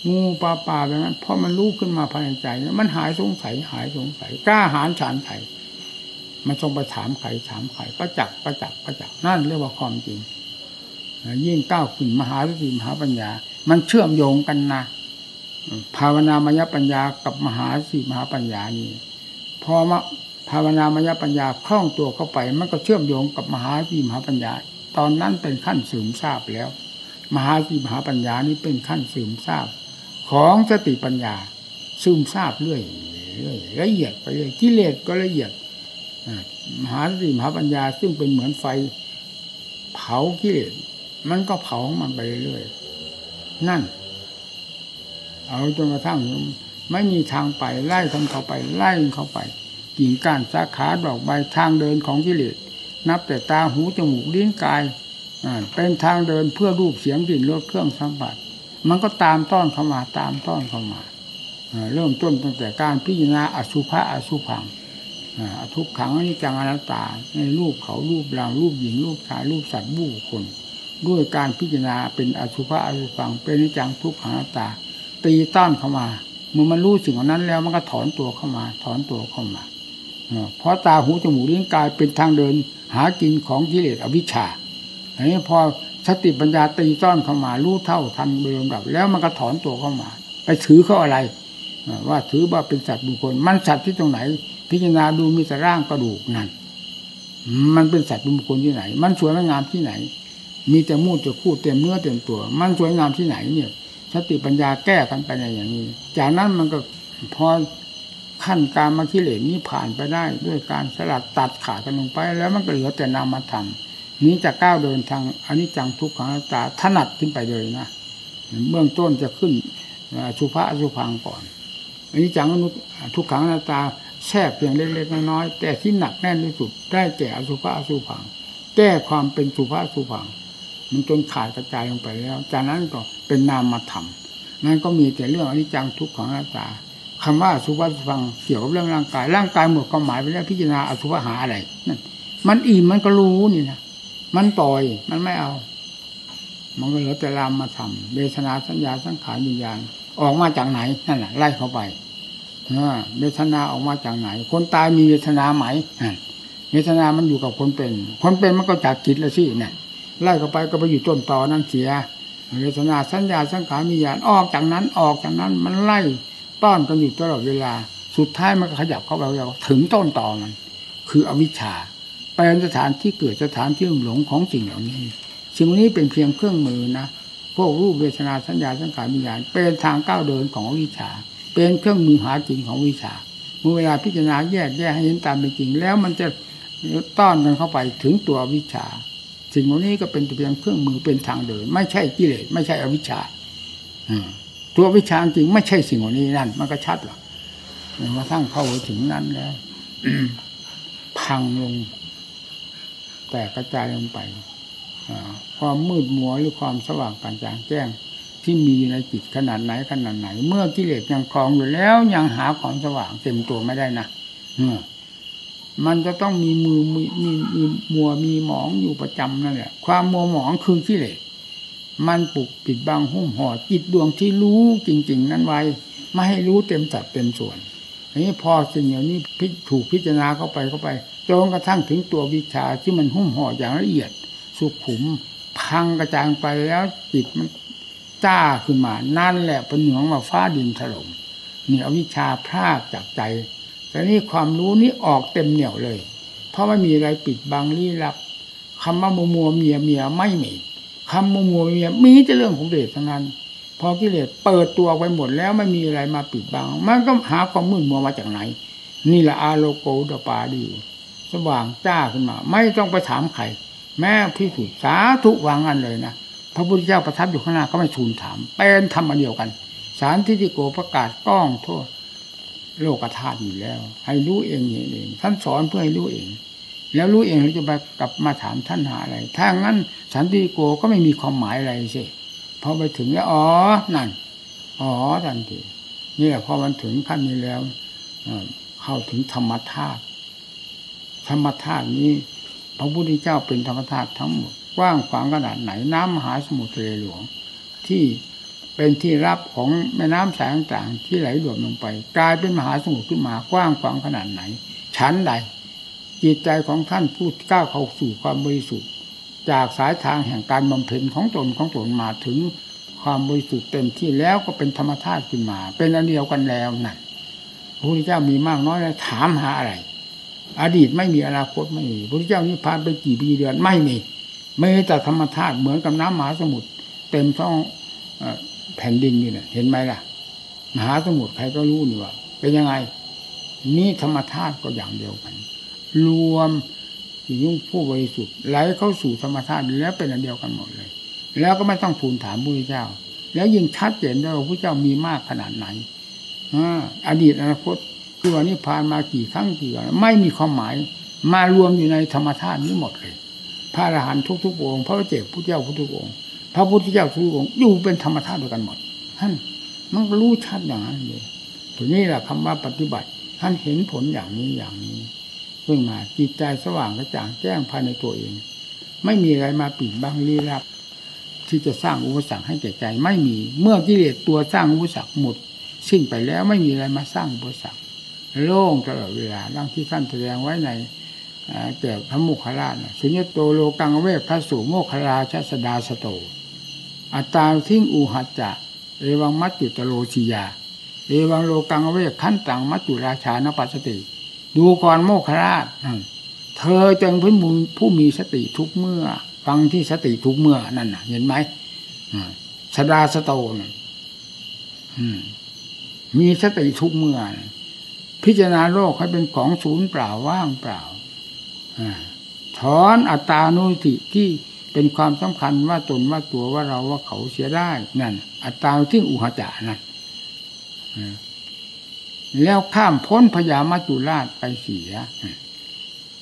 งูปลาปลาแบบนั้นพอมันรู้ขึ้นมาภายในใจมันหายสงสัยหายสงสัยกล้าหารฉานไถ่มันทรงไปถามไข่ถามไข่ก็จักก็จักก็จักนั่นเรียกว่าความจริงยิ่งก้าวขึ้นมหาสติมหาปัญญา มันเชื่อมโยงกันนะ ภาวนามยปัญญากับมหาสติมหาปัญญานี่พอมาภาวนามยปัญญาคล่องตัวเข้าไป มันก็เชื่อมโยงกับมหาสติมหาปัญญา ตอนนั้นเป็นขั้นสืมทราบแล้ว มหาสติมหาปัญญานี้เป็นขั้นสืมทราบ ของสติปัญญาซึมทราบเรื่อยเรื่อยละเอียดไปเรื่อยกิเลสก็ละเอียดมหาสติมหาปัญญาซึ่งเป็นเหมือนไฟ เผากิเลสมันก็เผามันไปเรื่อยๆนั่น เอาจนกระทั่งไม่มีทางไปไล่ทำเขาไปไล่เขาไปกิ่งก้านสาขาดอกใบทางเดินของกิเลสนับแต่ตาหูจมูกลิ้นกายเป็นทางเดินเพื่อรูปเสียงกลิ่นรสเครื่องสัมผัสมันก็ตามต้อนเข้ามาตามต้อนเข้ามาเริ่มต้นตั้งแต่การพิจารณาอสุภะอสุพังอทุกขังอนิจจังอนัตตาในรูปเขารูปเรารูปหญิงรูปชายรูปสัตว์บูคนด้วยการพิจารณาเป็นอสุภะอสุพังเป็นนิจังทุกขังอนัตตา ตีต้อนเข้ามาเมื่อมันรู้สิ่งนั้นแล้วมันก็ถอนตัวเข้ามา ถอนตัวเข้ามาเพราะตาหูจมูกลิ้นกายเป็นทางเดิน หากินของกิเลสอวิชชาอันนี้พอสติปัญญาตีต้อนเข้ามารู้เท่าทันเดิมดับ แล้วมันก็ถอนตัวเข้ามา ไปถือเขาอะไร ว่าถือว่าเป็นสัตว์บุคคล มันสัตว์ที่ตรงไหน พิจารณาดูมีแต่ร่างกระดูกนั่นมันเป็นสัตว์บุคคลที่ไหน มันสวยงามที่ไหน มีแต่มูดจะคู่เต็มเนื้อเต็มตัว มันสวยงามที่ไหนเนี่ย สติปัญญาแก้กันไปในอย่างนี้ จากนั้นมันก็พอขั้นการมาคิเลนนี้ผ่านไปได้ ด้วยการสลัดตัดขาดกันลงไป แล้วมันก็เหลือแต่นามธรรมนี้จะก้าวเดินทางอนิจจังทุกขังตาถนัดขึ้นไปเลยนะเบื้องต้นจะขึ้นสุภาสุพังก่อนอันนี้จังนุทุกขังนาตาแทรกเพียงเล็กๆน้อยๆแต่ที่หนักแน่นที่สุดได้แก่อสุภาสุพัง แก้ความเป็นสุภาสุพัง มันจนขาดกระจายลงไปแล้ว จากนั้นก็เป็นนามธรรมนั่นก็มีแต่เรื่องอนิจจังทุกขังนาตาคำว่าสุภาสุพังเกี่ยวกับเรื่องร่างกาย ร่างกายหมดความหมายไปแล้วพิจารณาอสุภะหาอะไรนั่นมันอิ่มมันก็รู้นี่นะมันปล่อยมันไม่เอา มันก็เหลือแต่รามมาทำเวทนาสัญญาสังขารวิญญาณออกมาจากไหนนั่นแหละไล่เข้าไปเวทนาออกมาจากไหน คนตายมีเวทนาไหมเวทนามันอยู่กับคนเป็น คนเป็นมันก็จากจิตแล้วสิเนี่ย ไล่เข้าไปก็ไปอยู่ต้นตอนั้นเสียเวทนาสัญญาสังขารมีญาณออกจากนั้นออกจากนั้นมันไล่ต้อนกันอยู่ตลอดเวลา สุดท้ายมันขยับเข้าไปถึงต้นตอมัน คืออวิชชาเป็นสถานที่เกิดสถานที่หลงของสิ่งเหล่านี้สิ่งนี้เป็นเพียงเครื่องมือนะพวกรูปเวทนาสัญญาสังขารวิญญาณเป็นทางก้าวเดินของวิชา เป็นเครื่องมือหาจริงของวิชาเมื่อเวลาพิจารณาแยกแยกให้เห็นตามเป็นจริง แล้วมันจะต้อนกันเข้าไปถึงตัววิชา สิ่งเหล่านี้ก็เป็นเพียงเครื่องมือเป็นทางเดิน ไม่ใช่กิเลสไม่ใช่อวิชชาตัววิชาจริงไม่ใช่สิ่งเหล่านี้นั่น มันก็ชัดหรอกมาทั้งเข้าถึงนั้นแล้วพังลง แต่กระจายลงไปความมืดมัวหรือความสว่างกานจางแจ้ง ที่มีอยู่ในจิตขนาดไหนขนาดไหน เมื่อกิเลสยังคลองอยู่แล้วยังหาความสว่างเต็มตัวไม่ได้นะ มันจะต้องมีมือมีมีมีมัวมีหมองอยู่ประจำนั่นแหละความมัวหมองคือกิเลสมันปลุกปิดบังหุ้มห่อจิตดวงที่รู้จริง ๆ นั้นไว้ ไม่ให้รู้เต็มสัดเต็มส่วนนี้พอสิ่งเหล่านี้ถูกพิจารณาเข้าไปเข้าไปจนกระทั่งถึงตัววิชาที่มันหุ้มห่ออย่างละเอียด สุขุม พังกระจายไปแล้วจิตมันจ้าขึ้นมา นั่นแหละเป็นเหนืองมาฟ้าดินถล่มนี่อวิชชาพรากจากใจ แต่นี่ความรู้นี้ออกเต็มเหนี่ยวเลย เพราะไม่มีอะไรปิดบังลี้ลับคำว่ามัวมัวเมียเมียไม่มีคำมัวมัวเมียมีแต่เรื่องของเดชทั้งนั้นพอกิเลสเปิดตัวไปหมดแล้วไม่มีอะไรมาปิดบัง มันก็หาความมืดมัวมาจากไหน นี่แหละอาโลโกดปาดีสว่างจ้าขึ้นมา ไม่ต้องไปถามใครแม้พิสูจน์สาธุวางอันเลยนะพระพุทธเจ้าประทับอยู่ข้างหน้าก็ไม่ทูลถาม เป็นธรรมเดียวกัน สารทิฏฐิโกประกาศก้องโทษ โลกธาตุอยู่แล้ว ให้รู้เองเองท่านสอนเพื่อให้รู้เอง แล้วรู้เองเราจะไปกลับมาถามท่านหาอะไร ถ้างั้นสันติโกก็ไม่มีความหมายอะไรสิพอไปถึงแล้วอ๋อนั่นอ๋อทันทีนี่แหละพอมันถึงขั้นนี้แล้วเข้าถึงธรรมธาตุธรรมธาตุนี้ พระพุทธเจ้าเป็นธรรมธาตุทั้งหมดกว้างขวางขนาดไหนน้ำมหาสมุทรทะเลหลวง ที่ เป็นที่รับของแม่น้ำสายต่างๆ ที่ไหลรวมลงไป กลายเป็นมหาสมุทรขึ้นมากว้างขวางขนาดไหน ชั้นใด จิตใจของท่านผู้ก้าวเข้าสู่ความบริสุทธิ์ จากสายทางแห่งการบำเพ็ญของตนของตนมาถึงความบริสุทธิ์เต็มที่แล้วก็เป็นธรรมธาตุขึ้นมา เป็นอันเดียวกันแล้วนั่นพระพุทธเจ้ามีมากน้อยแล้วถามหาอะไร อดีตไม่มีอนาคตไม่มีพระพุทธเจ้านี่ผ่านไปกี่ปีเดือนไม่มีไม่แต่ธรรมธาตุเหมือนกับน้ำมหาสมุทรเต็มท้อง แผ่นดินนี่นะเห็นไหมล่ะ มหาสมุทรใครก็รู้นี่ว่า เป็นยังไง นี่ธรรมธาตุก็อย่างเดียวกัน รวมยุ่งผู้บริสุทธิ์ไหลเข้าสู่ธรรมธาตุแล้วเป็นอันเดียวกันหมดเลย แล้วก็ไม่ต้องทูลถามพระพุทธเจ้า แล้วยิ่งชัดเจนด้วยว่าพระเจ้ามีมากขนาดไหนอดีตอนาคตคือวันนี้ผ่านมากี่ครั้งกี่วันไม่มีความหมาย มารวมอยู่ในธรรมธาตุนี้หมดเลย พระอรหันต์ทุกๆองค์พระเจ้าพุทธเจ้าทุกองค์ พระพุทธเจ้าทุกองค์อยู่เป็นธรรมธาตุด้วยกันหมดท่านมันรู้ชัดอย่างนั้นเลยตัวนี้แหละคำว่าปฏิบัติ ท่านเห็นผลอย่างนี้อย่างนี้ขึ้นมาจิตใจสว่างกระจ่างแจ้งภายในตัวเอง ไม่มีอะไรมาปิดบังลี้ลับ ที่จะสร้างอุปสรรคให้แก่ใจ ไม่มีเมื่อกิเลสตัวสร้างอุปสรรคหมด สิ้นไปแล้วไม่มีอะไรมาสร้างอุปสรรคโล่งตลอดเวลาดังที่ท่านแสดงไว้ในเกี่ยวพระมุขราชสุญญโตโลกังเวกพระสุโมคราชสดาสโต อัตตาทิ้งอูหัจจะเอวังมัจจุตโลชียา เอวังโลกังเวกขั้นต่างมัจจุราชานปัสติ ดูก่อนโมคราชเธอจงเป็นผู้มีสติทุกเมื่อ ฟังที่สติทุกเมื่อนั่นน่ะ เห็นไหมสดาสโตนมีสติทุกเมื่อ พิจารณาโลกให้เป็นของศูนย์เปล่าว่างเปล่าถอนอัตตานุติที่ เป็นความสำคัญว่าตนว่าตัวว่าเราว่าเขาเสียได้นั่น อัตตาที่อุหจานั่นแล้วข้ามพ้นพญามัจจุราชไปเสีย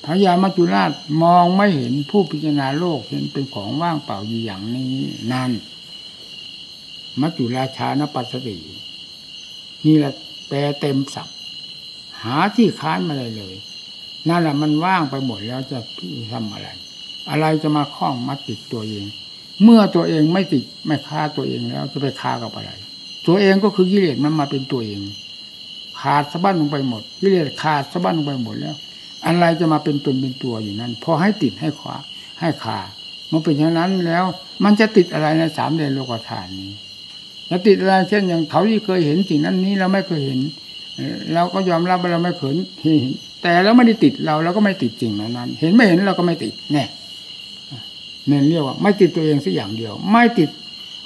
พญามัจจุราชมองไม่เห็นผู้พิจารณาโลกเห็นเป็นของว่างเปล่าอยู่อย่างนี้นั่นมัจจุราชานปัสสตินี่แหละแปลเต็มสับหาที่ค้านมาเลยเลย นั่นแหละมันว่างไปหมดแล้วจะทำอะไร อะไรจะมาคล้องมาติดตัวเอง เมื่อตัวเองไม่ติดไม่ฆ่าตัวเองแล้ว จะไปฆ่ากับอะไร ตัวเองก็คือกิเลสมันมาเป็นตัวเอง ขาดสะบั้นลงไปหมดกิเลสขาดสะบั้นลงไปหมดแล้ว อะไรจะมาเป็นตนเป็นตัวอยู่นั้น พอให้ติดให้ขวาให้ขามันเป็นอย่างนั้นแล้ว มันจะติดอะไรในสามเดือนโลกธาตุนี้จะติดอะไรเช่นอย่างเขาที่เคยเห็นสิ่งนั้นนี้เราไม่เคยเห็นเราก็ยอมรับว่าเราไม่เคยเห็นแต่เราไม่ได้ติดเราเราก็ไม่ติดจริงนั้น เห็นไม่เห็นเราก็ไม่ติดแน่เนี่ยเรียกว่า ไม่ติดตัวเองสักอย่างเดียว ไม่ติด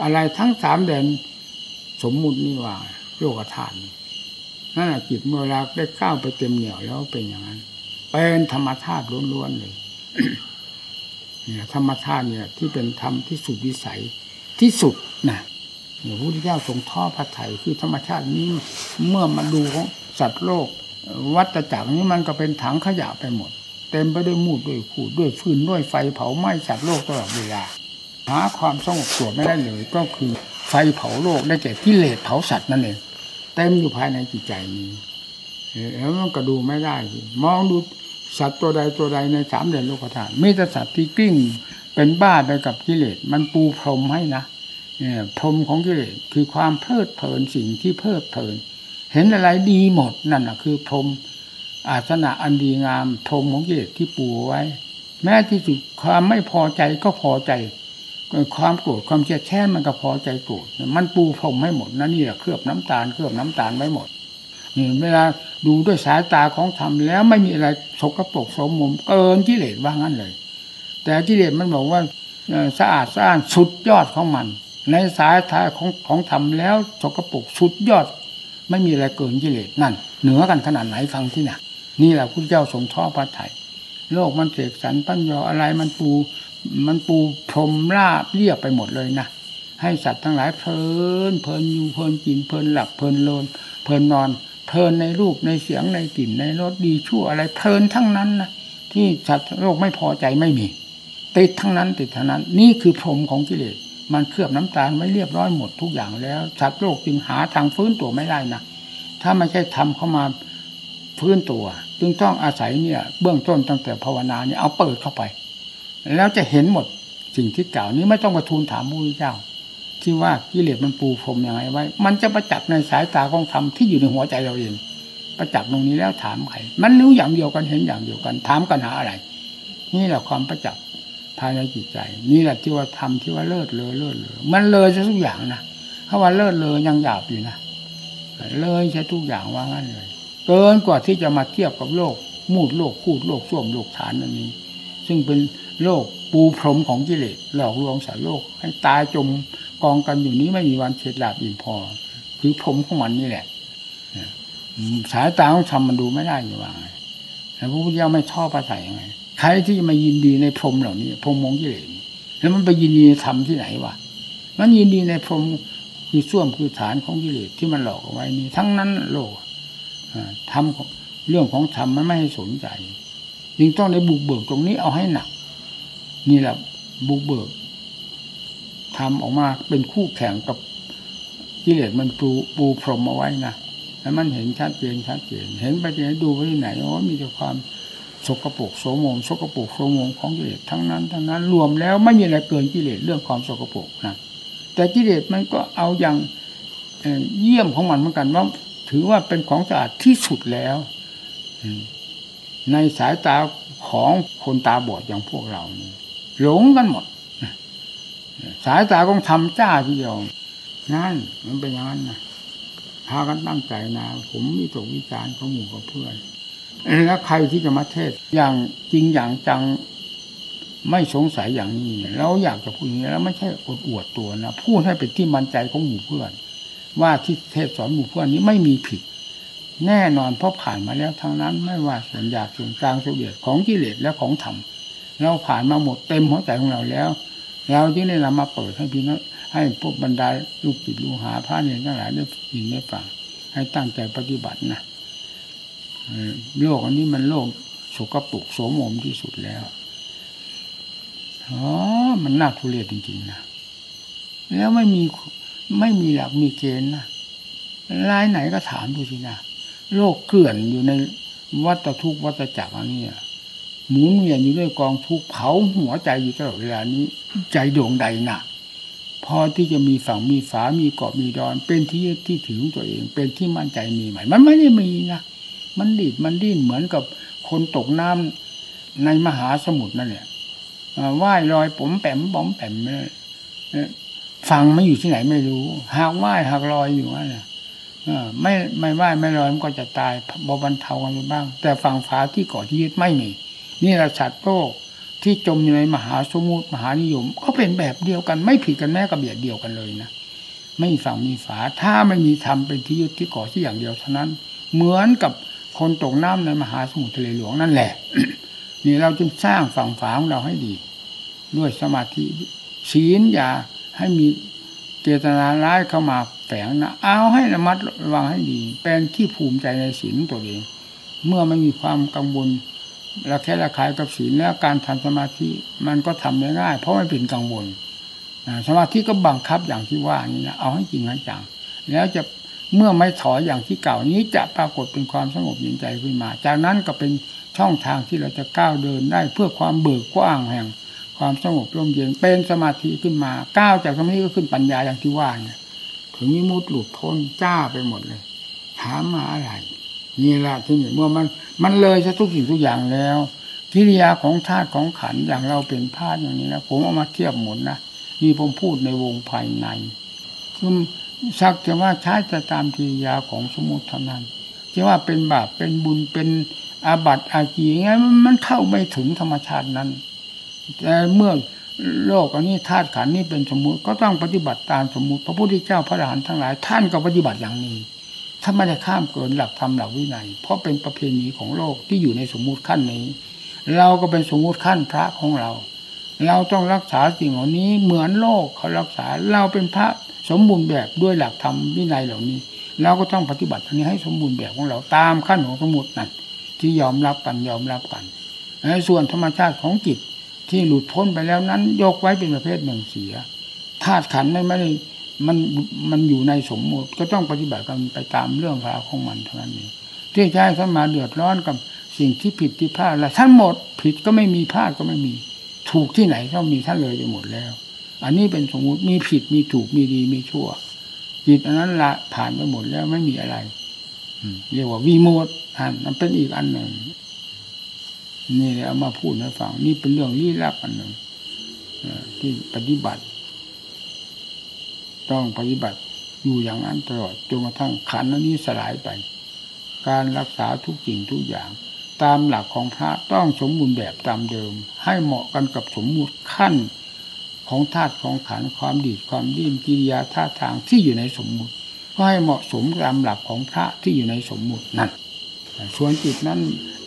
อะไรทั้งสามเดือนสมมุตินี่ว่าโลกธาตุนั่นแหะจิตเมื่อเราได้ก้าวไปเต็มเหนี่ยวแล้วเป็นอย่างนั้นเป็นธรรมชาติล้วนๆเลยเนี่ยธรรมชาติเนี่ย ที่เป็นธรรมที่สุดวิสัยที่สุดนะพระพุทธเจ้าทรงท่อพระไถ่คือธรรมชาตินี้เมื่อมาดูของสัตว์โลก วัตจักรนี้มันก็เป็นถังขยะไปหมด เต็มไปด้วยมูดด้วยขูดด้วยฟืนด้วยไฟเผาไหม้สัตว์โลกตลอดเวลา หาความสงบตัวไม่ได้เลย ก็คือไฟเผาโลกได้แก่กิเลสเผาสัตว์นั่นเองเต็มอยู่ภายในจิตใจนี้แล้วมันก็ดูไม่ได้ มองดูสัตว์ตัวใดตัวใดในสามเดือนโลกธาตุมีแต่สัตว์ที่กลิ้งเป็นบ้าไปกับกิเลสมันปูพรมให้นะเนี่ยพรมของกิเลสคือความเพลิดเพลินสิ่งที่เพลิดเพลิน เห็นอะไรดีหมดนั่นนะคือพรม อาสนะอันดีงามพรมของกิเลสที่ปูไว้ แม้ที่สุดความไม่พอใจก็พอใจ ความโกรธความเชี่ยแช่มันก็พอใจโกรธมันปูพรมให้หมดนั่นนี่แหละเคลือบน้ำตาลเคลือบน้ำตาลไว้หมดนี่เวลาดูด้วยสายตาของธรรมแล้วไม่มีอะไรสกรปรกสมมุมเกินกิเลสว่างั้นเลย แต่กิเลสมันบอกว่าสะอาดสะอ้านสุดยอดของมัน ในสายทาของของธรรมแล้วสกรปรกสุดยอด ไม่มีอะไรเกินกิเลสนั่น เหนือกันขนาดไหนฟังที่น่ะ นี่แหละพุทธเจ้าทรงท่อพระไถ่โลกมันเสกสรรปั้นยออะไรมันปูมันปูพรมราบเรียบไปหมดเลยนะให้สัตว์ทั้งหลายเพลินเพลินอยู่เพลินกินเพลินหลับเพลินโลนเพลินนอน เพลินในรูปในเสียงในกลิ่นในรสดีชั่วอะไรเพลินทั้งนั้นนะที่สัตว์โลกไม่พอใจไม่มี ติดทั้งนั้นติดทั้งนั้น นี่คือพรมของกิเลสมันเคลือบน้ำตาลไว้เรียบร้อยหมดทุกอย่างแล้วสัตว์โลกจึงหาทางฟื้นตัวไม่ได้นะถ้าไม่ใช่ทำเข้ามา ฟื้นตัว จึงต้องอาศัยเนี่ย เบื้องต้นตั้งแต่ภาวนาเนี่ยเอาเปิดเข้าไป แล้วจะเห็นหมดสิ่งที่กล่าวนี้ไม่ต้องประทูลถามพระพุทธเจ้า ที่ว่ากิเลสมันปูพรมยังไงไว้ มันจะประจักษ์ในสายตาของธรรมที่อยู่ในหัวใจเราเองประจักษ์ตรงนี้แล้วถามใครมันรู้อย่างเดียวกันเห็นอย่างเดียวกัน ถามกันหาอะไร นี่แหละความประจักษ์ภายในจิตใจ นี่แหละที่ว่าทำที่ว่าเลิศเลอเลิศเลอมันเลยทุกอย่างนะถ้าว่าเลิศเลอยังหยาบอยู่นะเลยใช้ทุกอย่างว่างั้นเลย เกินกว่าที่จะมาเทียบกับโลก มูดโลกคูดโลกส้วมโลกฐานอันนี้ ซึ่งเป็นโลกปูพรมของกิเลสหลอกลวงสารโลก ให้ตายจมกองกันอยู่นี้ไม่มีวันเฉดหลาบอิ่มพอ คือผมของมันนี่แหละสายตาของธรรมมันดูไม่ได้อยู่ว่าไงแต่พระพุทธเจ้าไม่ชอบภาษาอย่างไงใครที่มายินดีในพรมเหล่านี้ พรมมงกิเลสแล้วมันไปยินดีในธรรมที่ไหนวะมันยินดีในพรมคือส้วมคือฐานของกิเลสที่มันหลอกเอาไว้นี่ทั้งนั้นโลก ทำเรื่องของธรรมมันไม่ให้สนใจจึงต้องในบุกเบิกตรงนี้เอาให้หนัก นี่แหละบุกเบิกทำออกมาเป็นคู่แข่งกับกิเลสมันปูปูพรมเอาไว้นะแล้วมันเห็นชัดเจนชัดเจนเห็นไปที่ไหนดูไปที่ไหนโอ้มีแต่ความสกปรกโสมมสกปรกโสมมของกิเลสทั้งนั้น ทั้งนั้น รวมแล้วไม่มีอะไรเกินกิเลสเรื่องความสกปรกนะแต่กิเลสมันก็เอาอย่างเยี่ยมของมันเหมือนกันว่า ถือว่าเป็นของสะอาดที่สุดแล้วในสายตาของคนตาบอดอย่างพวกเรานี่หลงกันหมด สายตาของทำจ้าทีเดียวนั่นมันเป็นอย่างนั้นนะพากันตั้งใจนะ ผมมีตกวิจารณ์ของหมู่กับเพื่อนแล้วใครที่จะมาเทศอย่างจริงอย่างจังไม่สงสัยอย่างนี้ เราอยากจะพูดอย่างนี้แล้วไม่ใช่อดอวดตัวนะพูดให้เป็นที่มั่นใจของหมู่เพื่อน ว่าที่เทศสอนหมู่เพื่อนนี้ไม่มีผิด แน่นอนเพราะผ่านมาแล้วทั้งนั้น ไม่ว่าส่วนหยาบส่วนกลางส่วนละเอียดของกิเลสและของธรรมเราผ่านมาหมดเต็มหัวใจของเราแล้วเราจึงได้นำมาเปิดให้พี่น้องให้พวกบรรดาลูกจิตลูกหาพระเนี่ยทั้งหลายได้ยินได้ฟังให้ตั้งใจปฏิบัตินะโลกอันนี้มันโลกสกปรกโสมมที่สุดแล้วอ๋อมันน่าทุเรศจริงๆนะแล้วไม่มี ไม่มีหลักมีเกณฑ์นะรายไหนก็ถามดูสินะโลกเกลื่อนอยู่ในวัฏทุกวัฏจักรอันนี้หมุนเวียนอยู่ด้วยกองทุกเผาหัวใจอยู่ตลอดเวลานี้ ใจดวงใดหนักพอที่จะมีฝั่งมีฝา มีเกาะมีดอน เป็นที่ที่ถือของตัวเอง เป็นที่มั่นใจมีไหมมันไม่ได้มีนะมันดิดมันดิ้นเหมือนกับคนตกน้ำในมหาสมุทรนั่นแหละว่ายลอยผมแปมบอมแปม ฟังไม่อยู่ที่ไหนไม่รู้หากว่ายหากลอยอยู่นั่นแหละไม่ไม่ว่ายไม่ลอยมันก็จะตายบบรรเทากันไปบ้าง แต่ฝั่งฝาที่เกาะที่ยึดไม่มี นี่แหละสัตว์โลกที่จมอยู่ในมหาสมุทรมหานิยม ก็เป็นแบบเดียวกัน ไม่ผิดกันแม้กับเบียดเดียวกันเลยนะไม่มีฝั่งมีฝา ถ้าไม่มีธรรมเป็นที่ยึดที่เกาะที่อย่างเดียวเท่านั้น เหมือนกับคนตกน้ำในมหาสมุทรทะเลหลวงนั่นแหละ นี่เราจึงสร้างฝั่งฝาของเราให้ดี ด้วยสมาธิศีลอย่า ให้มีเจตนาร้ายเข้ามาแฝงนะเอาให้ระมัดระวังให้ดี เป็นที่ภูมิใจในศีลตัวเอง เมื่อไม่มีความกังวลระแคะระคายกับศีลแล้วการทำสมาธิมันก็ทำได้ง่าย เพราะไม่เป็นกังวลสมาธิก็บังคับอย่างที่ว่านี่นะเอาให้จริงให้จังแล้วจะเมื่อไม่ถอยอย่างที่เก่านี้จะปรากฏเป็นความสงบเย็นใจขึ้นมา จากนั้นก็เป็นช่องทางที่เราจะก้าวเดินได้เพื่อความเบิกกว้างแห่ง ความสงบร่มเย็นเป็นสมาธิขึ้นมาก้าวจากสมาธิก็ขึ้นปัญญาอย่างที่ว่าเนี่ยถึงมิมุตหลุดพ้นจ้าไปหมดเลยถามมาอะไรนี่ละที่นี่เมื่อมันมันเลยซะทุกสิ่งทุกอย่างแล้วกิริยาของธาตุของขันอย่างเราเป็นธาตุอย่างนี้นะผมเอามาเทียบหมดนะนี่ผมพูดในวงภายในคือสักแต่ว่าใช้แต่ตามกิริยาของสมุติเท่านั้นที่ว่าเป็นบาปเป็นบุญเป็นอาบัติอาจีไงมันเข้าไม่ถึงธรรมชาตินั้น แต่เมื่อโลกอันนี้ธาตุขันนี้เป็นสมมุติก็ต้องปฏิบัติตามสมมุติ พระพุทธเจ้าพระอรหันต์ทั้งหลาย ท่านก็ปฏิบัติอย่างนี้ถ้าไม่ได้ข้ามเกินหลักธรรมหลักวินัย เพราะเป็นประเพณีของโลกที่อยู่ในสมมุติขั้นนี้ เราก็เป็นสมมุติขั้นพระของเรา เราต้องรักษาสิ่งเหล่านี้เหมือนโลกเขารักษาเราเป็นพระสมบูรณ์แบบด้วยหลักธรรมวินัยเหล่านี้ เราก็ต้องปฏิบัติอันนี้ให้สมบูรณ์แบบของเราตามขั้นของสมมุตินั้นที่ยอมรับกันยอมรับกันในส่วนธรรมชาติของจิต ที่หลุดพ้นไปแล้วนั้น ยกไว้เป็นประเภทหนึ่งเสียธาตุขันไม่ได้มันมันอยู่ในสมมติก็ต้องปฏิบัติกันไปตามเรื่องราวของมันเท่านั้นเองที่ใช้ท่านมาเดือดร้อนกับสิ่งที่ผิดที่พลาดและท่านหมดผิดก็ไม่มีพลาดก็ไม่มี ถูกที่ไหนก็มีท่านเลยไปหมดแล้ว อันนี้เป็นสมมติมีผิดมีถูกมีดีมีชั่ว จิตอันนั้นละผ่านไปหมดแล้วไม่มีอะไรเรียกว่าวีโมดอันนั้นเป็นอีกอันหนึ่ง นี่เลยเอามาพูดให้ฟังนี่เป็นเรื่องลี้ลับอันหนึ่งที่ปฏิบัติ ต้องปฏิบัติอยู่อย่างนั้นตลอดจนกระทั่งขันนี้สลายไป การรักษาทุกสิ่งทุกอย่าง ตามหลักของพระต้องสมบูรณ์แบบตามเดิม ให้เหมาะกันกับสมมุติขั้นของธาตุของขันความดีความดิ้นกิริยาท่าทางที่อยู่ในสมมุติก็ให้เหมาะสมตามหลักของพระที่อยู่ในสมมุตินั่นส่วนจิตนั้น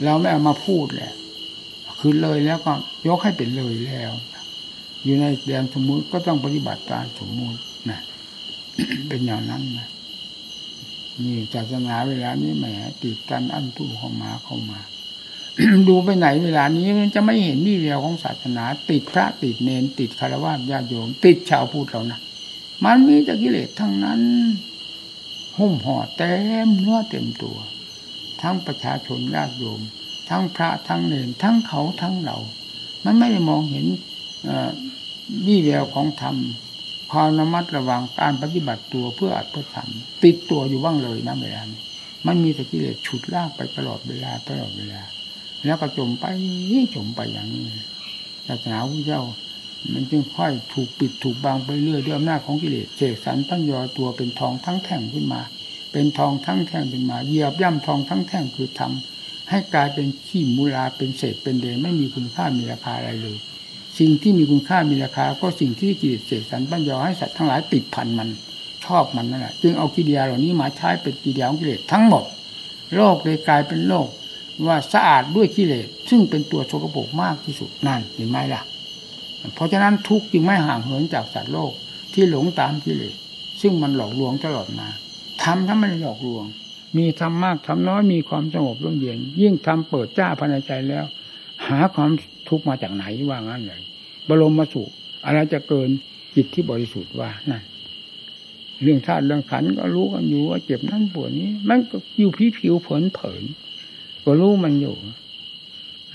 เราไม่เอามาพูดแหละ คือเลยแล้วก็ยกให้เป็นเลยแล้ว อยู่ในแดนสมมุติก็ต้องปฏิบัติตามสมมุตินะเป็นอย่างนั้นนะนี่ศาสนาเวลานี้แหมติดกันอันตู้เข้ามาเข้ามา ดูไปไหนเวลานี้มันจะไม่เห็นนี่เดียวของศาสนา ติดพระติดเนนติดคารวะญาติโยมติดชาวพุทธเรานะมันมีแต่กิเลสทั้งนั้นหุ้มห่อเต็มเนื้อเต็มตัว ทั้งประชาชนญาติโยม ทั้งพระทั้งเนนทั้งเขาทั้งเรา มันไม่ได้มองเห็นวี่แววของธรรมความระมัดระวังการปฏิบัติตัวเพื่ออัตถรรมติดตัวอยู่บ้างเลยนะเวลานี้มันมีแต่กิเลสฉุดลากไปตลอดเวลาตลอดเวลา แล้วก็จมไปจมไปอย่างนี้ศาสนาพระเจ้า มันจึงค่อยถูกปิดถูกบังไปเรื่อยด้วยอำนาจของกิเลสเสกสรรตั้งยอตัวเป็นทองทั้งแท่งขึ้นมา เป็นทองทั้งแท่งขึ้นมาเหยียบย่ำทองทั้งแท่งคือทำ ให้กลายเป็นขี้มูลาเป็นเศษเป็นเดนไม่มีคุณค่ามีราคาอะไรเลย สิ่งที่มีคุณค่ามีราคา ก็สิ่งที่กิเลสเสกสรรปั้นยอให้สัตว์ทั้งหลายติดพันมันชอบมันนั่นแหละจึงเอากิเลสเหล่านี้มาใช้เป็นกิเลสของกิเลสทั้งหมด โลกเลยกลายเป็นโลกว่าสะอาดด้วยกิเลสซึ่งเป็นตัวโชกโปกมากที่สุดนั่นเห็นไหมล่ะ เพราะฉะนั้นทุกจึงไม่ห่างเหินจากสัตว์โลกที่หลงตามกิเลสซึ่งมันหลอกลวงตลอดมาทำถ้าไม่หลอกลวง มีทำมากทำน้อยมีความสงบร่มเย็นยิ่งทำเปิดจ้าภายในใจแล้ว หาความทุกข์มาจากไหนว่างั้นเลยบรมมาสุอะไรจะเกินจิตที่บริสุทธิ์ว่านั่นเรื่องธาตุเรื่องขันก็รู้กันอยู่ว่าเจ็บนั่นปวดนี้ มันก็อยู่ผิวผิวเผินเผินก็รู้มันอยู่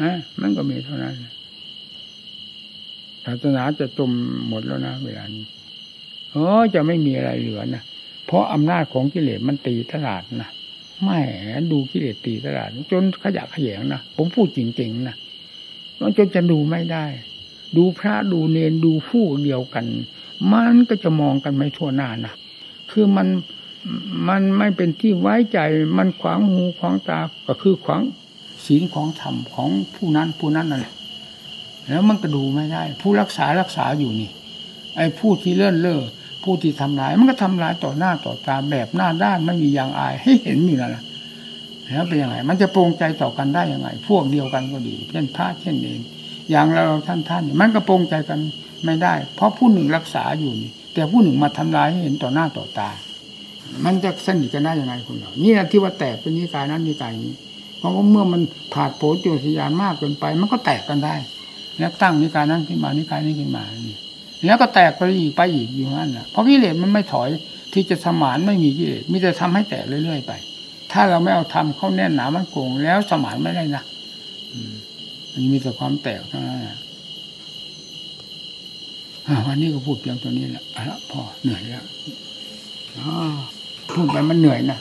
ฮะมันก็มีเท่านั้นศาสนาจะจมหมดแล้วนะเวลานี้โอ้จะไม่มีอะไรเหลือนะเพราะอำนาจของกิเลสมันตีตลาดนะ แหม่ดูกิเลสตีตลาดจนขยะขยงนะผมพูดจริงๆนะมันจนจะดูไม่ได้ ดูพระดูเนนดูผู้เดียวกัน มันก็จะมองกันไม่ทั่วหน้านะคือมันมันไม่เป็นที่ไว้ใจมันขวางหูขวางตาก็คือขวางศีลของธรรมของผู้นั้นผู้นั้นนั่นแหละแล้วมันก็ดูไม่ได้ ผู้รักษารักษาอยู่นี่ ไอ้ผู้ที่เลื่อนเล่อ ผู้ที่ทำร้าย มันก็ทำร้ายต่อหน้าต่อตาแบบหน้าด้านไม่มียางอาย ให้เห็นอยู่นั่นแหละแล้วเป็นยังไง มันจะปรงใจต่อกันได้ยังไง พวกเดียวกันก็ดีเช่นพระเช่นเองอย่างเราท่านท่านมันก็ปรงใจกันไม่ได้ เพราะผู้หนึ่งรักษาอยู่นี่ แต่ผู้หนึ่งมาทำร้ายให้เห็นต่อหน้าต่อตา มันจะสนิทกันได้ยังไงคนเรานี่แหละที่ว่าแตกเป็นนิกายนั้นนิกายนี้ เพราะว่าเมื่อมันผาดโผล่โจทยานมากเกินไป มันก็แตกกันได้ แล้วตั้งนิกายนั้นขึ้นมานิกายนี้ขึ้นมานี่ แล้วก็แตกไปอีกไปอีกอยู่นั่นแหละเพราะกิเลสมันไม่ถอยที่จะสมานไม่มีกิเลสมีแต่ทำให้แตกเรื่อยๆไป ถ้าเราไม่เอาทำเข้าแน่นหนามันโกงแล้วสมานไม่ได้นะอืมันมีแต่ความแตกเท่านั้นแหละวันนี้ก็พูดเพียงตัวนี้แหละละพอเหนื่อยแล้วอ๋อพูดไปมันเหนื่อยนะ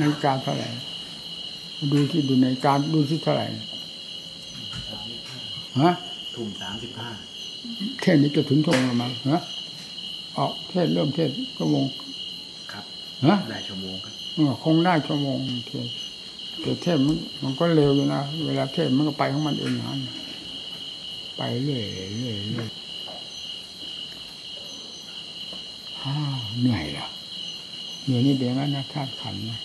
นาฬิกาเท่าไหร่ดูที่ดูนาฬิกาดูที่เท่าไหร่ฮะทุ่มสามสิบห้า เทศนี้จะถึงชั่วโมงละมั้งฮะออกเทศเริ่มเทศชั่วโมงครับฮะได้ชั่วโมงครับเออคงได้ชั่วโมงเทศแต่เทศมันมันก็เร็วอยู่นะเวลาเทศมันก็ไปของมันเองอย่างนั้นไปเรื่อยเรื่อยเรื่อยอ้าวเหนื่อยละเดี๋ยวนี้เป็นอย่างนั้นนะธาตุขันธ์นะ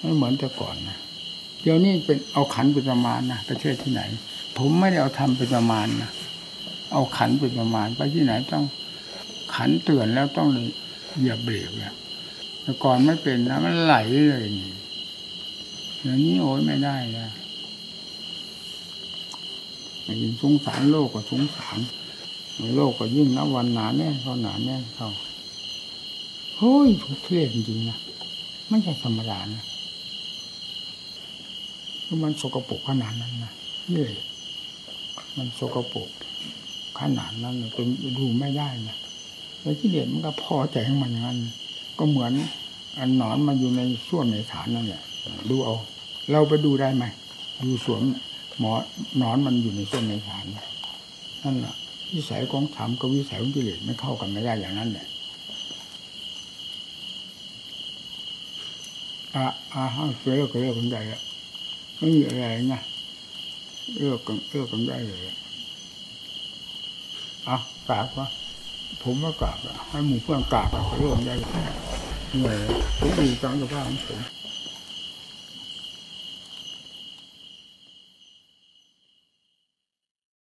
ไม่เหมือนแต่ก่อนนะเดี๋ยวนี้เป็นเอาขันธ์เป็นประมาณนะประเทศที่ไหน ผมไม่ได้เอาทำเป็นประมาณนะ เอาขันเป็นประมาณไปที่ไหนต้องขันเตือนแล้วต้องเลยเหยียบเบรกแล้วแต่ก่อนไม่เป็นนะมันไหลเลยนี่อย่างนี้โอ้ยไม่ได้นะยิ่งสงสารโลกก็สงสารโลกก็ยิ่งนับวันหนาแน่นเขาหนาแน่นเขาเฮ้ยทุกเครียดจริงๆนะไม่ใช่ธรรมดานะมันสกปรกขนาดนั้นนะเย่มันสกปรก ขนาดนั้นจนดูไม่ได้นะแล้วที่เด็ดมันก็พอใจของมันอย่างนั้นก็เหมือนอันหนอนมันอยู่ในส่วนในฐานนั่นแหละดูเอา เราไปดูได้ไหมดูสวมหมอหนอนมันอยู่ในส่วนในฐานนั่นแหละวิสัยของธรรมกับวิสัยของกิเลสไม่เข้ากันไม่ได้อย่างนั้นแหละอะอะเลิกก็เลิกกันได้แล้วไม่มีอะไรนะเลิกกันเลิกกันได้เลย เอากราบวะผมก็กราบให้หมู่เพื่อนกราบก็เรื่องใหญ่เหนื่อยผมดูตามสภาพของผม